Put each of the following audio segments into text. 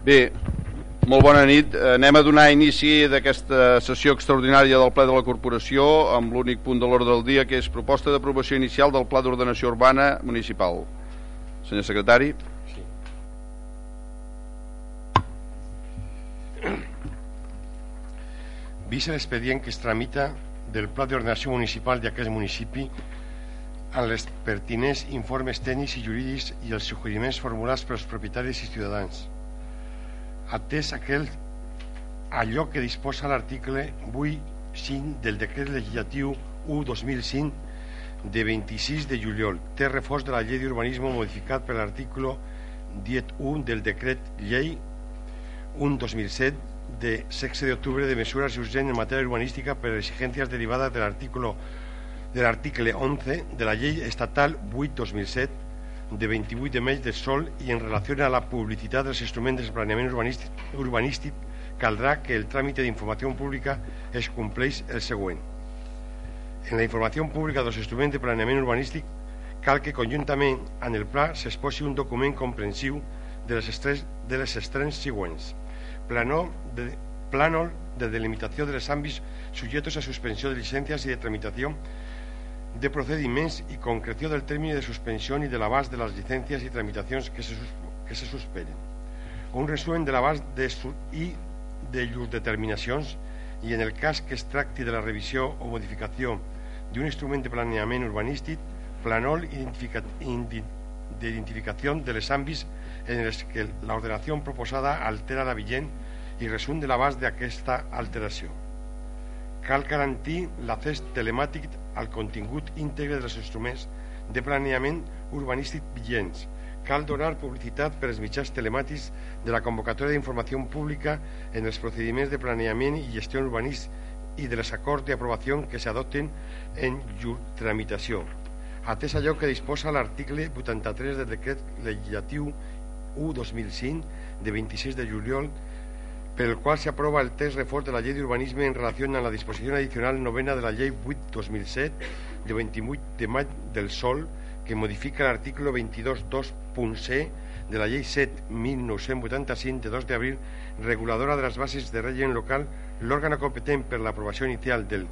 Bé, molt bona nit. Anem a donar inici d'aquesta sessió extraordinària del ple de la Corporació amb l'únic punt de l'ordre del dia que és proposta d'aprovació inicial del Pla d'Ordenació Urbana Municipal. Senyor secretari. Sí. Vist l'expedient que es tramita del Pla d'Ordenació Municipal d'aquest municipi amb les pertinents informes tècnics i jurídics i els suggeriments formulats pels propietaris i ciutadans atès aquel allò que disposa l'article 8.5 del decret legislatiu 1-2005 de 26 de juliol. Té reforç de la llei d'urbanisme modificat per l'article 10.1 del decret llei 1-2007 de 16 de octubre de mesures urgents en matèria urbanística per exigències derivades de l'article de l'article 11 de la llei estatal 8-2007 de 28 de mes del sol i en relació a la publicitat dels instruments de planeament urbanístic, urbanístic caldrà que el tràmit d'informació pública es compleix el següent. En la informació pública dels instruments de planeament urbanístic cal que conjuntament amb el pla s'exposi un document comprensiu de les, estrens, de les estrenes següents. Planol de, plànol de delimitació de les àmbits subjectos a suspensió de llicències i de tramitació de procediments i concreció del termini de suspensió i de l'abast de les llicències i tramitacions que se, que se suspenen. Un resumen de l'abast de i de llurs determinacions i en el cas que es tracti de la revisió o modificació d'un instrument de planeament urbanístic, planol d'identificació de les àmbits en els que l'ordenació proposada altera la vigent i resum de l'abast d'aquesta alteració. Cal garantir l'accés telemàtic al contingut íntegre dels instruments de planeament urbanístic vigents. Cal donar publicitat per als mitjans telemàtics de la convocatòria d'informació pública en els procediments de planeament i gestió urbanístic i de les acords d'aprovació que s'adopten en llur tramitació. Atès allò que disposa l'article 83 del decret legislatiu 1-2005 de 26 de juliol per el qual se aprueba el text reforç de la llei d'urbanisme en relació amb la disposició addicional novena de la llei 8-2007 de 28 de maig del Sol que modifica l'article 22.2.c de la llei 7.1985 de 2 d'abril reguladora de les bases de règim local l'òrgan competent per l'aprovació inicial del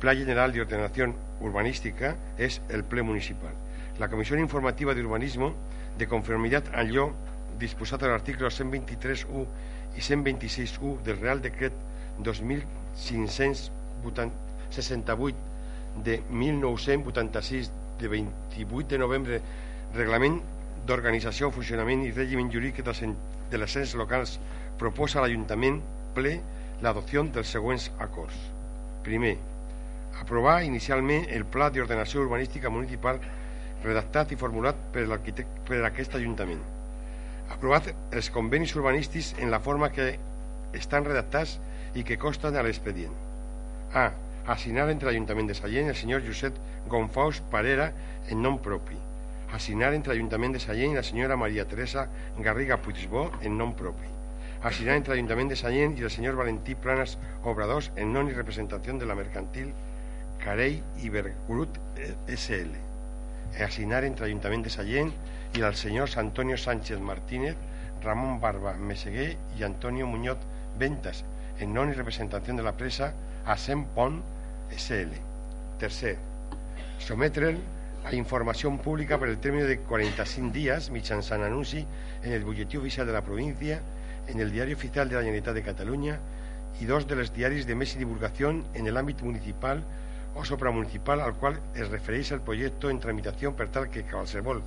Pla General d'Ordenació Urbanística és el ple municipal. La Comissió Informativa d'Urbanisme, de conformitat amb allò disposat a l'article 123.1 i 126.1 del Real Decret 2568 de 1986 de 28 de novembre Reglament d'Organització, Funcionament i Règim Jurídic de les ens locals proposa a l'Ajuntament ple l'adopció dels següents acords. Primer, aprovar inicialment el Pla d'Ordenació Urbanística Municipal redactat i formulat per, per aquest Ajuntament aprovat els convenis urbanístics en la forma que estan redactats i que costen a l'expedient. A. Assignar entre l'Ajuntament de Sallent el senyor Josep Gonfaus Parera en nom propi. Assignar entre l'Ajuntament de Sallent la senyora Maria Teresa Garriga Puigsbó en nom propi. Assignar entre l'Ajuntament de Sallent i el senyor Valentí Planas Obradors en nom i representació de la mercantil Carey i Bergrut SL. Assignar entre l'Ajuntament de Sallent i els senyors Antonio Sánchez Martínez, Ramon Barba Meseguer i Antonio Muñoz Ventas, en nom i representació de la presa a Sem Pont SL. Tercer, sometre'l a informació pública per el termini de 45 dies mitjançant anunci en el butlletí oficial de la província, en el diari oficial de la Generalitat de Catalunya i dos de les diaris de més divulgació en l'àmbit municipal o supramunicipal al qual es refereix el projecte en tramitació per tal que qualsevol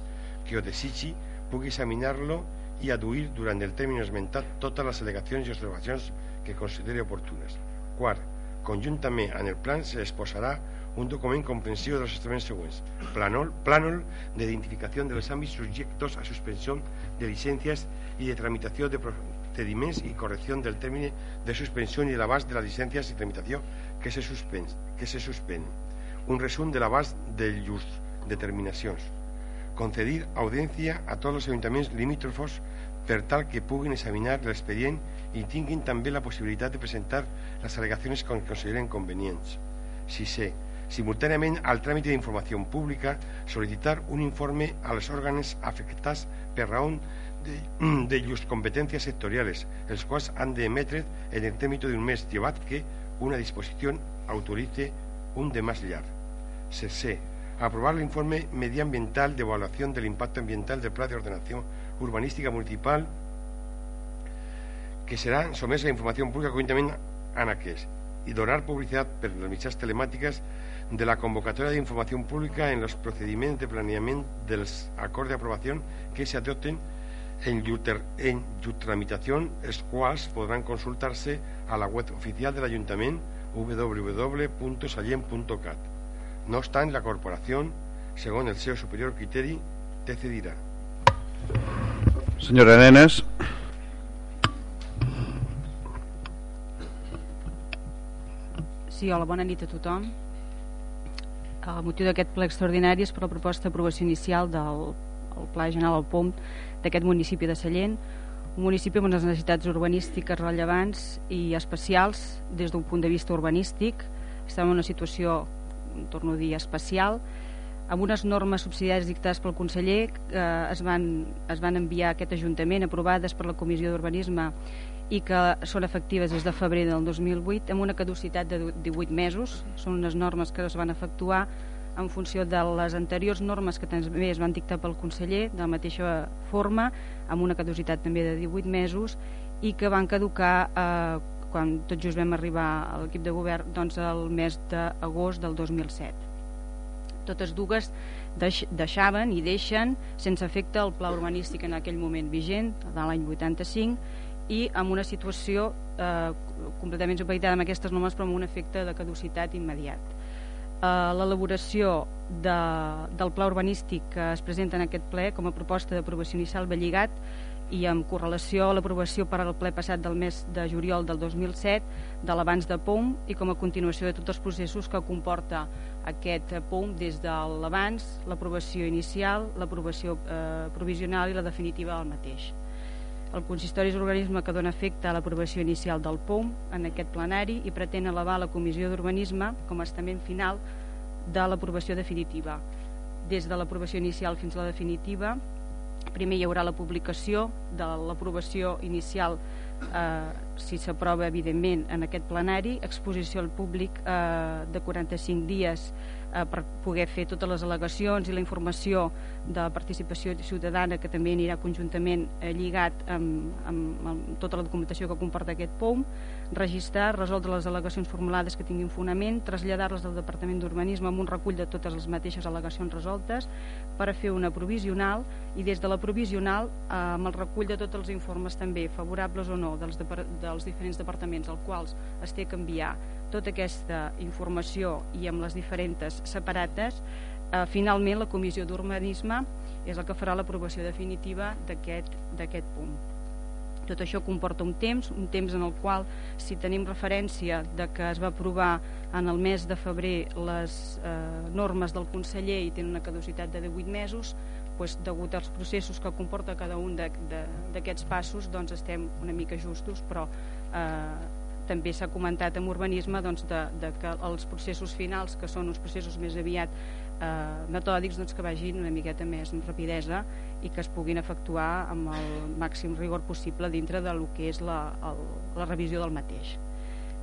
que ho desitgi pugui examinar-lo i aduir durant el termini esmentat totes les al·legacions i observacions que consideri oportunes. Quart, conjuntament amb el plan s'exposarà un document comprensiu dels instruments següents. Planol, plànol d'identificació de los àmbits subjectos a suspensió de llicències i de tramitació de procediments i correcció del termini de suspensió i de l'abast de les llicències i tramitació que se, suspèn, que se suspèn. Un resum de l'abast de llurs determinacions concedir audiencia a tots els ajuntaments limítrofos per tal que puguin examinar l'expedient i tinguin també la possibilitat de presentar les al·legacions que consideren convenients. sé, simultàniament al tràmit d'informació pública, sol·licitar un informe als òrgans afectats per raó de, de llurs competències sectoriales, els quals han d'emetre en el término d'un mes, llevat que una disposició autorice un de más llarg. C. Aprovar l'informe mediambiental de evaluación del impacto ambiental del Pla de Ordenación Urbanística Municipal que serà somès a la informació pública conjuntament en aquest i donar publicitat per les mitjans telemàtiques de la convocatòria d'informació pública en els procediments de planeament dels acords d'aprovació que s'adopten en llur, en llur tramitació, els quals podran consultar-se a la web oficial de l'Ajuntament www.sallent.cat. No obstant, la corporació, segons el seu superior criteri, decidirà. Senyora Nenes. Sí, hola, bona nit a tothom. El motiu d'aquest ple extraordinari és per la proposta d'aprovació inicial del el Pla General del POM d'aquest municipi de Sallent, un municipi amb unes necessitats urbanístiques rellevants i especials des d'un punt de vista urbanístic. Estem en una situació, torno a dir, especial, amb unes normes subsidiàries dictades pel conseller que es van, es van enviar a aquest Ajuntament, aprovades per la Comissió d'Urbanisme i que són efectives des de febrer del 2008 amb una caducitat de 18 mesos. Són unes normes que es van efectuar en funció de les anteriors normes que també es van dictar pel conseller de la mateixa forma, amb una caducitat també de 18 mesos i que van caducar eh, quan tot just vam arribar a l'equip de govern doncs el mes d'agost del 2007 totes dues deix, deixaven i deixen sense efecte el pla urbanístic en aquell moment vigent, de l'any 85 i amb una situació eh, completament supeditada amb aquestes normes però amb un efecte de caducitat immediat. Eh, L'elaboració de, del pla urbanístic que es presenta en aquest ple com a proposta d'aprovació inicial ve lligat i en correlació a l'aprovació per al ple passat del mes de juliol del 2007 de l'abans de POM i com a continuació de tots els processos que comporta aquest POM des de l'abans, l'aprovació inicial, l'aprovació eh, provisional i la definitiva del mateix. El consistori és l'organisme que dona efecte a l'aprovació inicial del POM en aquest plenari i pretén elevar la Comissió d'Urbanisme com a estament final de l'aprovació definitiva. Des de l'aprovació inicial fins a la definitiva, primer hi haurà la publicació de l'aprovació inicial eh, si s'aprova evidentment en aquest plenari, exposició al públic eh, de 45 dies eh, per poder fer totes les al·legacions i la informació de participació ciutadana que també anirà conjuntament eh, lligat amb, amb, amb tota la documentació que comporta aquest POM, registrar, resoldre les al·legacions formulades que tinguin fonament, traslladar-les al Departament d'Urbanisme amb un recull de totes les mateixes al·legacions resoltes per a fer una provisional i des de la provisional eh, amb el recull de tots els informes també, favorables o no, dels, dels diferents departaments als quals es té que enviar tota aquesta informació i amb les diferents separates, eh, finalment la Comissió d'Urbanisme és el que farà l'aprovació definitiva d'aquest punt. Tot això comporta un temps, un temps en el qual, si tenim referència de que es va aprovar en el mes de febrer les eh, normes del conseller i tenen una caducitat de 18 mesos, doncs, degut als processos que comporta cada un d'aquests passos, doncs estem una mica justos, però eh, també s'ha comentat en urbanisme doncs, de, de que els processos finals, que són uns processos més aviat eh, metòdics, doncs, que vagin una miqueta més amb rapidesa i que es puguin efectuar amb el màxim rigor possible dintre lo que és la, el, la revisió del mateix.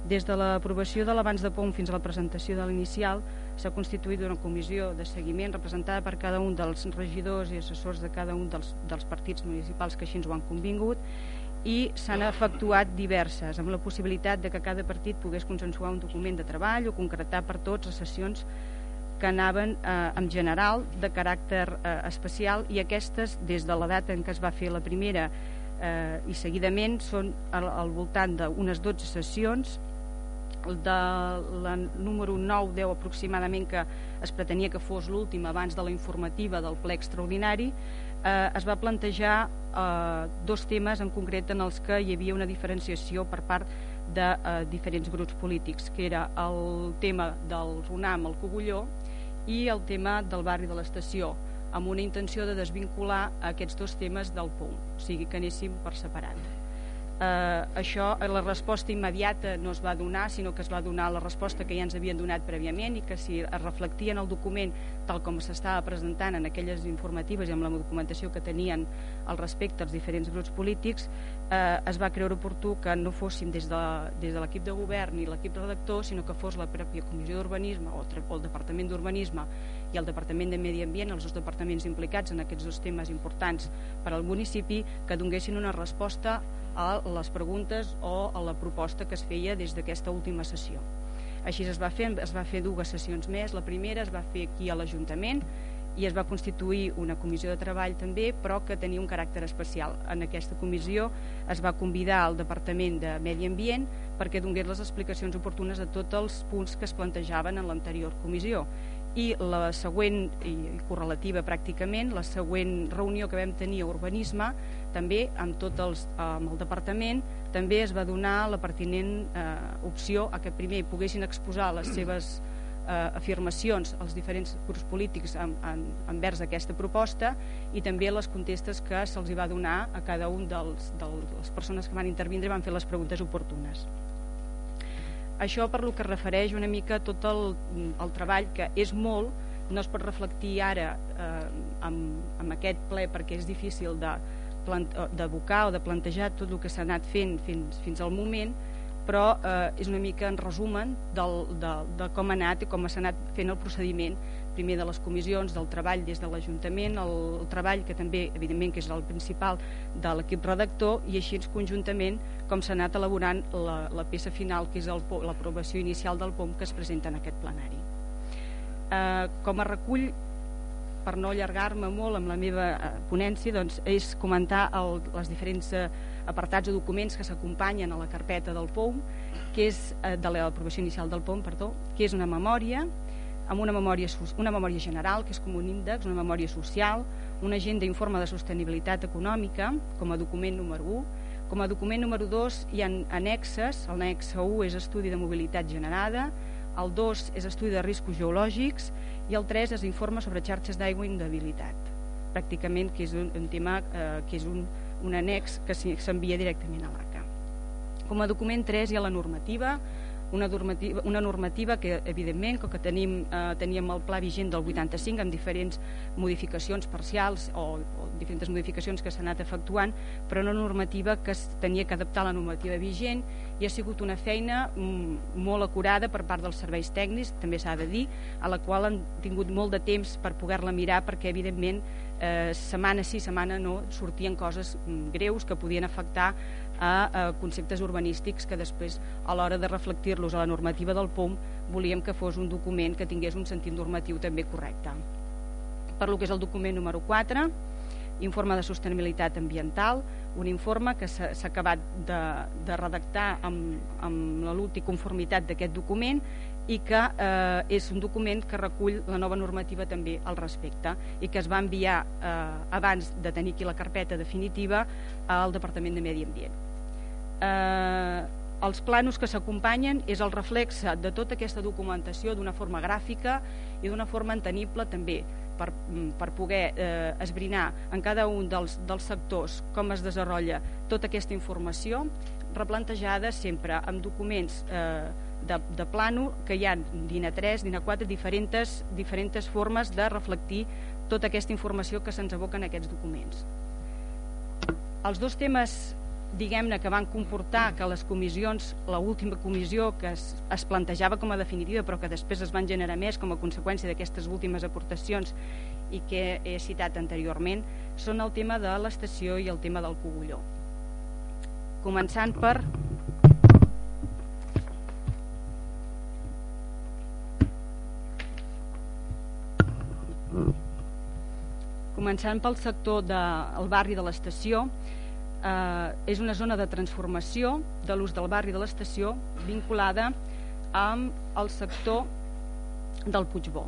Des de l'aprovació de l'abans de POM fins a la presentació de l'inicial s'ha constituït una comissió de seguiment representada per cada un dels regidors i assessors de cada un dels, dels partits municipals que així ens ho han convingut i s'han efectuat diverses, amb la possibilitat de que cada partit pogués consensuar un document de treball o concretar per tots les sessions que anaven eh, en general de caràcter eh, especial i aquestes, des de la data en què es va fer la primera eh, i seguidament, són al, al voltant d'unes 12 sessions. De la número 9-10 aproximadament que es pretenia que fos l'última abans de la informativa del ple extraordinari eh, es va plantejar eh, dos temes en concret en els que hi havia una diferenciació per part de eh, diferents grups polítics, que era el tema del RUNAM al Cogulló i el tema del barri de l'estació, amb una intenció de desvincular aquests dos temes del POM, o sigui que anéssim per separat. Eh, això, eh, la resposta immediata no es va donar, sinó que es va donar la resposta que ja ens havien donat prèviament i que si es reflectia en el document tal com s'estava presentant en aquelles informatives i amb la documentació que tenien al respecte als diferents grups polítics, eh, es va creure oportú que no fóssim des de, des de l'equip de govern i l'equip redactor, sinó que fos la pròpia Comissió d'Urbanisme o, o el Departament d'Urbanisme i el Departament de Medi Ambient, els dos departaments implicats en aquests dos temes importants per al municipi, que donguessin una resposta a les preguntes o a la proposta que es feia des d'aquesta última sessió. Així es va fer, es va fer dues sessions més, la primera es va fer aquí a l'Ajuntament i es va constituir una comissió de treball també, però que tenia un caràcter especial. En aquesta comissió es va convidar al Departament de Medi Ambient perquè donés les explicacions oportunes a tots els punts que es plantejaven en l'anterior comissió i la següent, i correlativa pràcticament, la següent reunió que vam tenir a Urbanisme, també amb tot els, amb el departament, també es va donar la pertinent eh, opció a que primer poguessin exposar les seves eh, afirmacions als diferents grups polítics en, en, envers aquesta proposta i també les contestes que se'ls va donar a cada un dels, de les persones que van intervindre i van fer les preguntes oportunes. Això per lo que refereix una mica tot el, el treball que és molt, no es pot reflectir ara eh, amb, amb aquest ple perquè és difícil de d'abocar o de plantejar tot el que s'ha anat fent fins, fins al moment, però eh, és una mica en resumen del, de, de com ha anat i com s'ha anat fent el procediment primer de les comissions, del treball des de l'Ajuntament, el, el treball que també, evidentment, que és el principal de l'equip redactor i així conjuntament com s'ha anat elaborant la, la peça final, que és l'aprovació inicial del POM que es presenta en aquest plenari. Eh, com a recull, per no allargar-me molt amb la meva eh, ponència, doncs, és comentar el, les diferents eh, apartats o documents que s'acompanyen a la carpeta del POM, que és eh, de l'aprovació inicial del POM, perdó, que és una memòria, amb una memòria, una memòria general, que és com un índex, una memòria social, una agenda d'informe de sostenibilitat econòmica, com a document número 1. Com a document número 2 hi ha annexes, el nexe 1 és estudi de mobilitat generada, el 2 és estudi de riscos geològics i el 3 és informe sobre xarxes d'aigua i inundabilitat. Pràcticament que és un, un tema eh, que és un, un annex que s'envia directament a l'ACA. Com a document 3 hi ha la normativa, una normativa, una normativa que, evidentment, com que tenim, eh, teníem el pla vigent del 85 amb diferents modificacions parcials o, o diferents modificacions que s'han anat efectuant, però una normativa que es tenia que adaptar a la normativa vigent i ha sigut una feina mm, molt acurada per part dels serveis tècnics, també s'ha de dir, a la qual han tingut molt de temps per poder-la mirar perquè, evidentment, eh, setmana sí, setmana no, sortien coses mm, greus que podien afectar a, conceptes urbanístics que després, a l'hora de reflectir-los a la normativa del POM, volíem que fos un document que tingués un sentit normatiu també correcte. Per lo que és el document número 4, informe de sostenibilitat ambiental, un informe que s'ha acabat de, de redactar amb, amb l'última conformitat d'aquest document i que eh, és un document que recull la nova normativa també al respecte i que es va enviar eh, abans de tenir aquí la carpeta definitiva al Departament de Medi Ambient eh, els planos que s'acompanyen és el reflexe de tota aquesta documentació d'una forma gràfica i d'una forma entenible també per, mm, per poder eh, esbrinar en cada un dels, dels sectors com es desenvolupa tota aquesta informació replantejada sempre amb documents eh, de, de plano que hi ha DINA 3, DINA 4, diferents, diferents formes de reflectir tota aquesta informació que se'ns aboca en aquests documents. Els dos temes diguem-ne que van comportar que les comissions, la última comissió que es, es plantejava com a definitiva però que després es van generar més com a conseqüència d'aquestes últimes aportacions i que he citat anteriorment, són el tema de l'estació i el tema del cogulló. Començant per... Començant pel sector del barri de l'estació, eh, és una zona de transformació de l'ús del barri de l'estació vinculada amb el sector del Puigbó.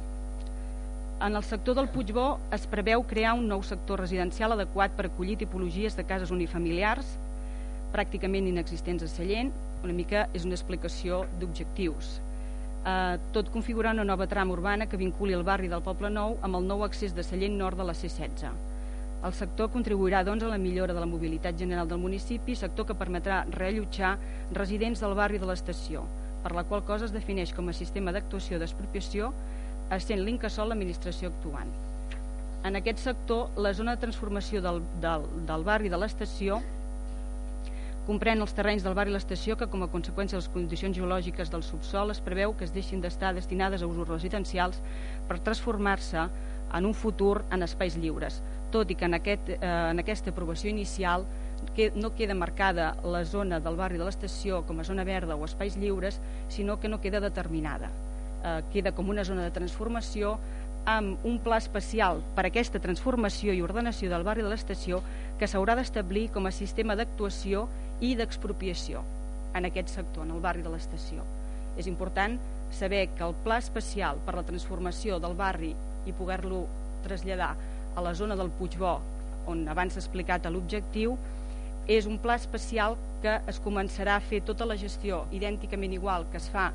En el sector del Puigbó es preveu crear un nou sector residencial adequat per acollir tipologies de cases unifamiliars pràcticament inexistents a Sallent, una mica és una explicació d'objectius. Eh, tot configurant una nova trama urbana que vinculi el barri del Poble Nou amb el nou accés de Sallent nord de la C-16 El sector contribuirà doncs, a la millora de la mobilitat general del municipi, sector que permetrà reallotjar residents del barri de l'estació, per la qual cosa es defineix com a sistema d'actuació d'expropiació essent l'Incasol l'administració actuant. En aquest sector, la zona de transformació del, del, del barri de l'estació comprèn els terrenys del barri i l'estació que com a conseqüència de les condicions geològiques del subsol es preveu que es deixin d'estar destinades a usos residencials per transformar-se en un futur en espais lliures, tot i que en, aquest, eh, en aquesta aprovació inicial que no queda marcada la zona del barri de l'estació com a zona verda o espais lliures, sinó que no queda determinada. Eh, queda com una zona de transformació amb un pla especial per a aquesta transformació i ordenació del barri de l'estació que s'haurà d'establir com a sistema d'actuació i d'expropiació en aquest sector, en el barri de l'estació. És important saber que el pla especial per la transformació del barri i poder-lo traslladar a la zona del Puigbó, on abans s'ha explicat l'objectiu, és un pla especial que es començarà a fer tota la gestió idènticament igual que es fa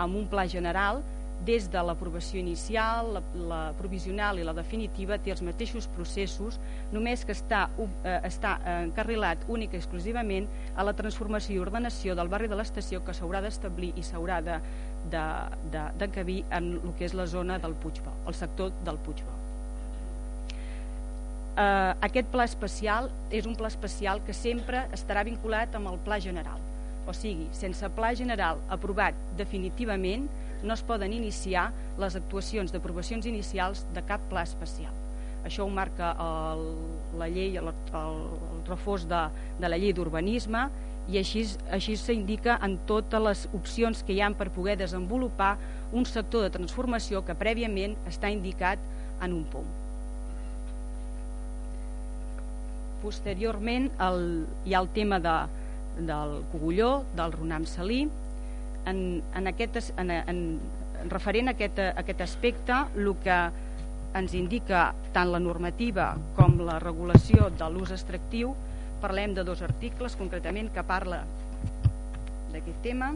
amb un pla general, des de l'aprovació inicial, la, la provisional i la definitiva té els mateixos processos, només que està, eh, està encarrilat únic i exclusivament a la transformació i ordenació del barri de l'estació que s'haurà d'establir i s'haurà de, de, de, d'encabir en el que és la zona del Puigbó, el sector del Puigbó. Eh, aquest pla especial és un pla especial que sempre estarà vinculat amb el pla general. O sigui, sense pla general aprovat definitivament, no es poden iniciar les actuacions d'aprovacions inicials de cap pla especial. Això ho marca el, la llei, el, el, el reforç de, de la llei d'urbanisme i així, així s'indica en totes les opcions que hi han per poder desenvolupar un sector de transformació que prèviament està indicat en un punt. Posteriorment el, hi ha el tema de, del cogulló, del runam salí, en, en, aquest, en, en, referent a aquest, a aquest aspecte, el que ens indica tant la normativa com la regulació de l'ús extractiu, parlem de dos articles concretament que parla d'aquest tema.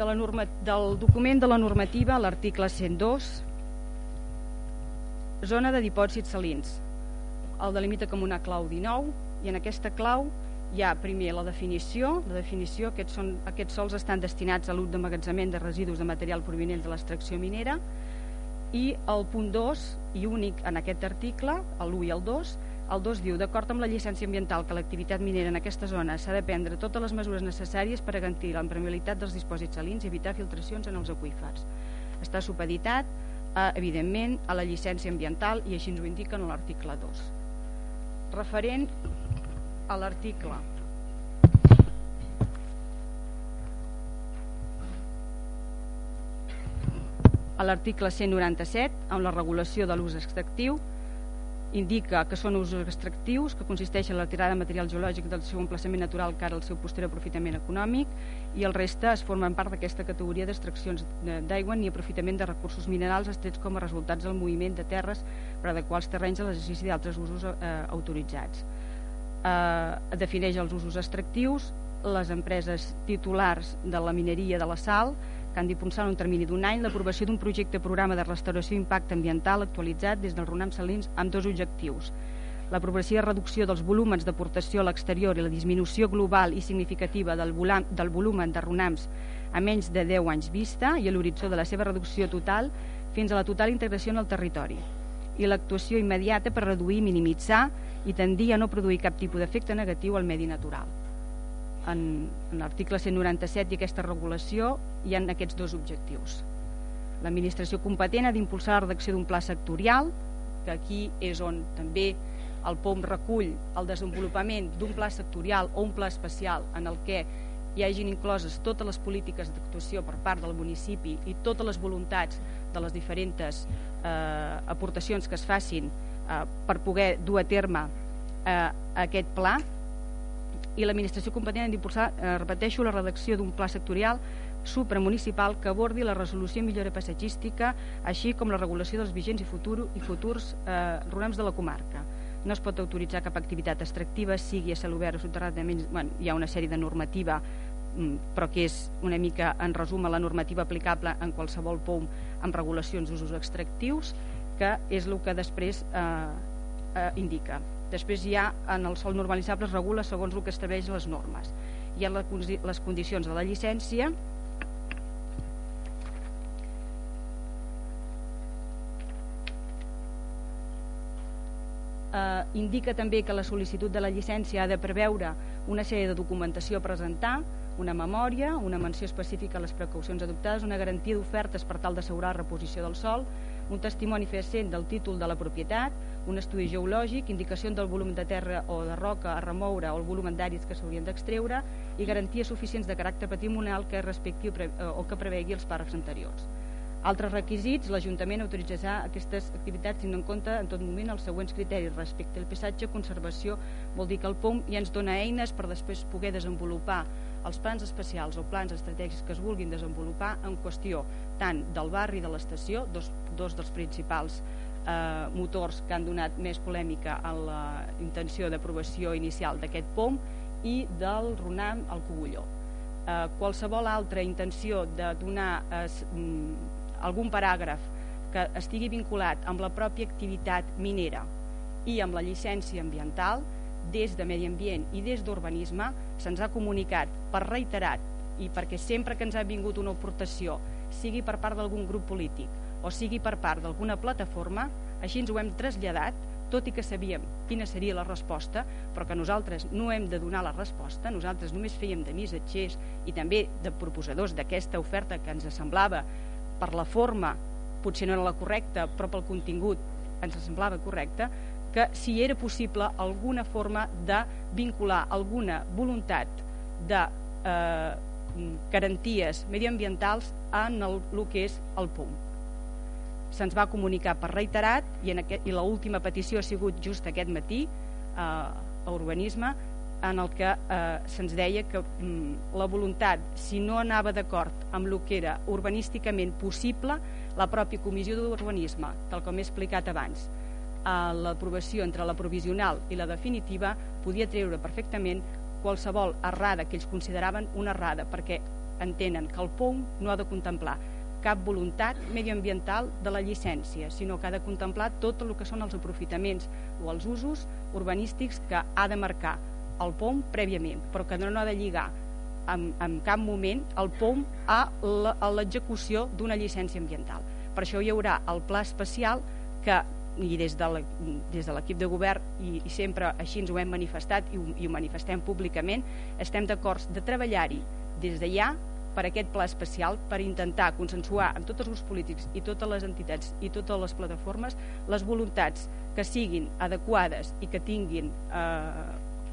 De la norma, del document de la normativa, l'article 102, zona de dipòsits salins. El delimita com una clau 19, i en aquesta clau hi ha primer la definició, la definició aquests, són, aquests sols estan destinats a l'ús d'emmagatzament de residus de material provinent de l'extracció minera i el punt 2 i únic en aquest article, l'1 i el 2, el 2 diu, d'acord amb la llicència ambiental que l'activitat minera en aquesta zona s'ha de prendre totes les mesures necessàries per garantir l'empremibilitat dels dipòsits salins i evitar filtracions en els aqüífers. Està supeditat, evidentment, a la llicència ambiental i així ens ho indica en l'article 2. Referent a l'article a l'article 197 amb la regulació de l'ús extractiu indica que són usos extractius que consisteixen en la tirada de material geològic del seu emplaçament natural cara al seu posterior aprofitament econòmic i el reste es formen part d'aquesta categoria d'extraccions d'aigua ni aprofitament de recursos minerals estrets com a resultats del moviment de terres per adequar els terrenys a l'exercici d'altres usos eh, autoritzats. Eh, defineix els usos extractius, les empreses titulars de la mineria de la sal, que han d'impulsar en un termini d'un any l'aprovació d'un projecte programa de restauració i impacte ambiental actualitzat des del RUNAM Salins amb dos objectius. La progressiva reducció dels volúmens d'aportació a l'exterior i la disminució global i significativa del, volam, del volumen de RUNAMs a menys de 10 anys vista i a l'horitzó de la seva reducció total fins a la total integració en el territori i l'actuació immediata per reduir minimitzar i tendir a no produir cap tipus d'efecte negatiu al medi natural. En, en l'article 197 i aquesta regulació hi han aquests dos objectius. L'administració competent ha d'impulsar la redacció d'un pla sectorial, que aquí és on també el POM recull el desenvolupament d'un pla sectorial o un pla especial en el que hi hagin incloses totes les polítiques d'actuació per part del municipi i totes les voluntats de les diferents eh, aportacions que es facin eh, per poder dur a terme eh, aquest pla i l'administració competent ha d'impulsar, eh, repeteixo, la redacció d'un pla sectorial supramunicipal que abordi la resolució i millora passatgística, així com la regulació dels vigents i, futur, i futurs eh, runams de la comarca. No es pot autoritzar cap activitat extractiva, sigui a cel obert o soterradament, bueno, hi ha una sèrie de normativa mm, però que és una mica en resum la normativa aplicable en qualsevol POM amb regulacions d'usos extractius, que és el que després eh, eh, indica. Després ja en el sol normalitzable es regula segons el que estableix les normes. Hi ha les condicions de la llicència, eh, indica també que la sol·licitud de la llicència ha de preveure una sèrie de documentació a presentar, una memòria, una menció específica a les precaucions adoptades, una garantia d'ofertes per tal d'assegurar la reposició del sol, un testimoni fecent del títol de la propietat, un estudi geològic, indicació del volum de terra o de roca a remoure o el volum d'àrids que s'haurien d'extreure i garanties suficients de caràcter patrimonial que respecti o que prevegui els parcs anteriors. Altres requisits, l'Ajuntament autoritzarà aquestes activitats tenint en compte en tot moment els següents criteris respecte al passatge, conservació, vol dir que el POM ja ens dona eines per després poder desenvolupar els plans especials o plans estratègics que es vulguin desenvolupar en qüestió tant del barri de l'estació, dos, dos dels principals eh, motors que han donat més polèmica a la intenció d'aprovació inicial d'aquest POM i del Runam al Cogulló. Eh, qualsevol altra intenció de donar eh, algun paràgraf que estigui vinculat amb la pròpia activitat minera i amb la llicència ambiental, des de Medi Ambient i des d'Urbanisme se'ns ha comunicat per reiterat i perquè sempre que ens ha vingut una aportació, sigui per part d'algun grup polític o sigui per part d'alguna plataforma, així ens ho hem traslladat, tot i que sabíem quina seria la resposta, però que nosaltres no hem de donar la resposta, nosaltres només fèiem de missatgers i també de proposadors d'aquesta oferta que ens semblava per la forma potser no era la correcta, però pel contingut ens semblava correcta, que si era possible alguna forma de vincular alguna voluntat de eh, garanties mediambientals en el, el que és el PUM. Se'ns va comunicar per reiterat i, en aquest, i l'última petició ha sigut just aquest matí eh, a Urbanisme en el que eh, se'ns deia que mm, la voluntat, si no anava d'acord amb el que era urbanísticament possible, la pròpia comissió d'urbanisme, tal com he explicat abans, a l'aprovació entre la provisional i la definitiva podia treure perfectament qualsevol errada que ells consideraven una errada, perquè entenen que el POUM no ha de contemplar cap voluntat medioambiental de la llicència, sinó que ha de contemplar tot el que són els aprofitaments o els usos urbanístics que ha de marcar el POM prèviament, però que no ha de lligar en, en cap moment el POM a l'execució d'una llicència ambiental. Per això hi haurà el pla especial que i des de l'equip de govern i, i sempre així ens ho hem manifestat i ho, i ho manifestem públicament estem d'acord de treballar-hi des de ja per aquest pla especial per intentar consensuar amb tots els grups polítics i totes les entitats i totes les plataformes les voluntats que siguin adequades i que tinguin eh,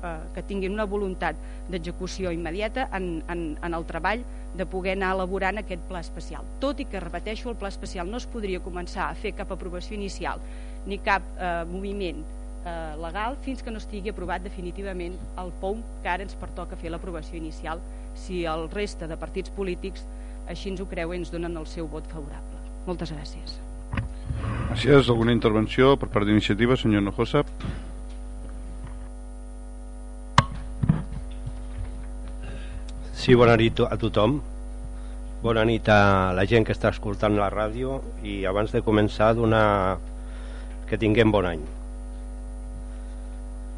eh, que tinguin una voluntat d'execució immediata en, en, en el treball de poder anar elaborant aquest pla especial. Tot i que, repeteixo, el pla especial no es podria començar a fer cap aprovació inicial ni cap eh, moviment eh, legal fins que no estigui aprovat definitivament el POM que ara ens pertoca fer l'aprovació inicial si el resta de partits polítics així ens ho creuen i ens donen el seu vot favorable. Moltes gràcies. Gràcies. Alguna intervenció per part d'iniciativa, senyor Nojosa? Sí, bona nit a tothom. Bona nit a la gent que està escoltant la ràdio i abans de començar donar que tinguem bon any.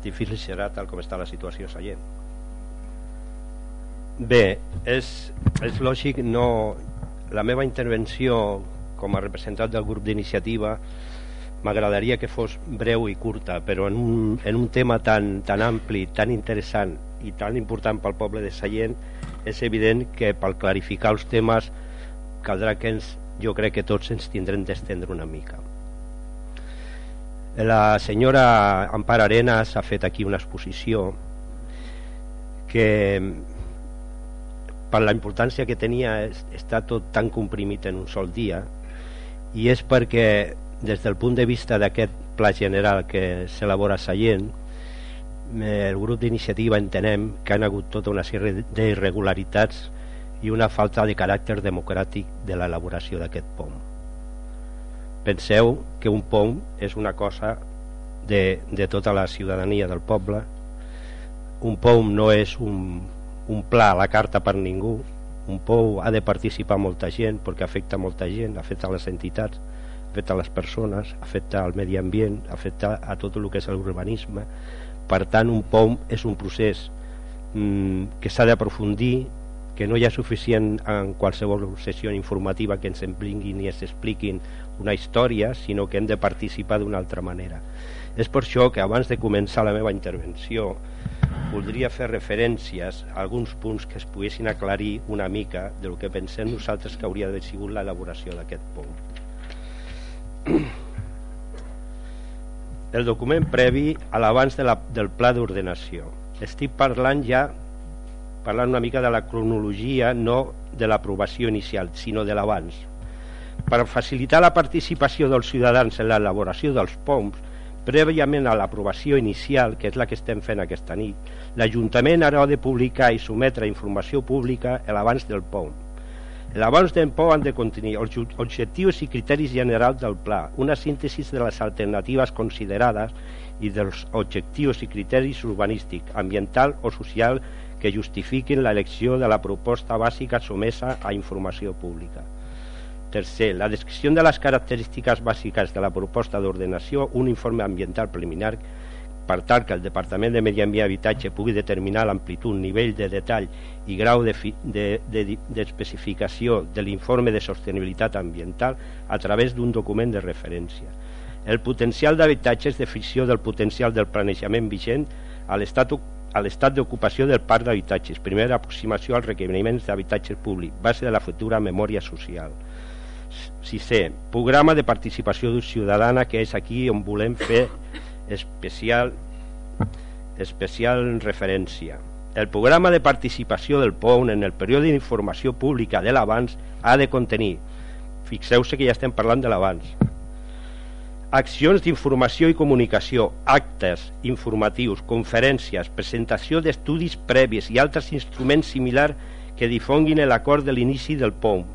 Difícil serà tal com està la situació a gent. Bé, és, és lògic, no, la meva intervenció com a representant del grup d'iniciativa m'agradaria que fos breu i curta, però en un, en un tema tan, tan ampli, tan interessant i tan important pel poble de Sallent és evident que per clarificar els temes caldrà que ens, jo crec que tots ens tindrem d'estendre una mica. La senyora Ampar Arenas ha fet aquí una exposició que per la importància que tenia està tot tan comprimit en un sol dia i és perquè des del punt de vista d'aquest pla general que s'elabora a Sallent el grup d'iniciativa entenem que han hagut tota una sèrie d'irregularitats i una falta de caràcter democràtic de l'elaboració d'aquest POM. Penseu que un POM és una cosa de, de tota la ciutadania del poble. Un POM no és un, un pla a la carta per ningú un POU ha de participar molta gent perquè afecta molta gent, afecta les entitats afecta les persones, afecta el medi ambient afecta a tot el que és l'urbanisme per tant un POU és un procés mm, que s'ha d'aprofundir que no hi ha suficient en qualsevol sessió informativa que ens emplinguin i ens expliquin una història, sinó que hem de participar d'una altra manera. És per això que abans de començar la meva intervenció voldria fer referències a alguns punts que es poguessin aclarir una mica del que pensem nosaltres que hauria de sigut l'elaboració d'aquest punt. El document previ a l'abans de la, del pla d'ordenació. Estic parlant ja parlant una mica de la cronologia, no de l'aprovació inicial, sinó de l'abans. Per facilitar la participació dels ciutadans en l'elaboració dels POMs, prèviament a l'aprovació inicial, que és la que estem fent aquesta nit, l'Ajuntament haurà de publicar i sometre informació pública l'abans del POM. L'abans del POM han de contenir els objectius i criteris generals del pla, una síntesi de les alternatives considerades i dels objectius i criteris urbanístic, ambiental o social que justifiquin l'elecció de la proposta bàsica sumesa a informació pública. Tercer, la descripció de les característiques bàsiques de la proposta d'ordenació, un informe ambiental preliminar per tal que el Departament de Medi Ambient i Habitatge pugui determinar l'amplitud, nivell de detall i grau d'especificació de, de, de, de l'informe de sostenibilitat ambiental a través d'un document de referència. El potencial d'habitatge és definició del potencial del planejament vigent a l'estat d'ocupació del parc d'habitatges, primera aproximació als requeriments d'habitatge públic, base de la futura memòria social. Sisè, programa de participació ciutadana, que és aquí on volem fer especial, especial referència. El programa de participació del POUN en el període d'informació pública de l'abans ha de contenir, fixeu-se que ja estem parlant de l'abans, accions d'informació i comunicació, actes informatius, conferències, presentació d'estudis previs i altres instruments similars que difonguin l'acord de l'inici del POM,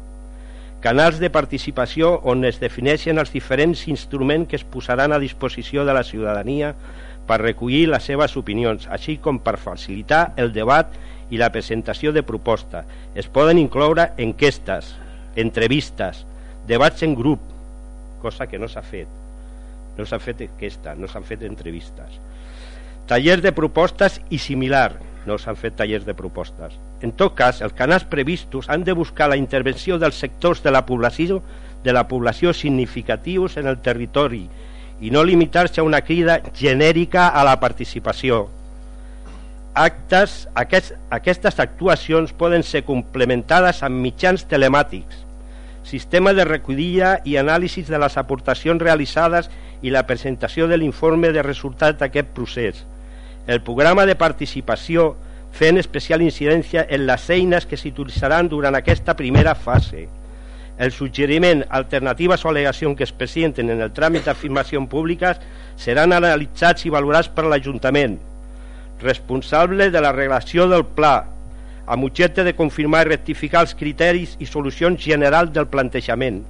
canals de participació on es defineixen els diferents instruments que es posaran a disposició de la ciutadania per recollir les seves opinions, així com per facilitar el debat i la presentació de proposta. Es poden incloure enquestes, entrevistes, debats en grup, cosa que no s'ha fet. No s'han fet aquesta, no s'han fet entrevistes. Tallers de propostes i similar no s'han fet tallers de propostes en tot cas, els canals previstos han de buscar la intervenció dels sectors de la població de la població significatius en el territori i no limitar-se a una crida genèrica a la participació actes, aquest, aquestes actuacions poden ser complementades amb mitjans telemàtics sistema de recollida i anàlisi de les aportacions realitzades i la presentació de l'informe de resultat d'aquest procés. El programa de participació fent especial incidència en les eines que s'utilitzaran durant aquesta primera fase. El suggeriment, alternatives o al·legacions que es presenten en el tràmit d'afirmació públiques seran analitzats i valorats per l'Ajuntament, responsable de la relació del pla, amb objecte de confirmar i rectificar els criteris i solucions generals del plantejament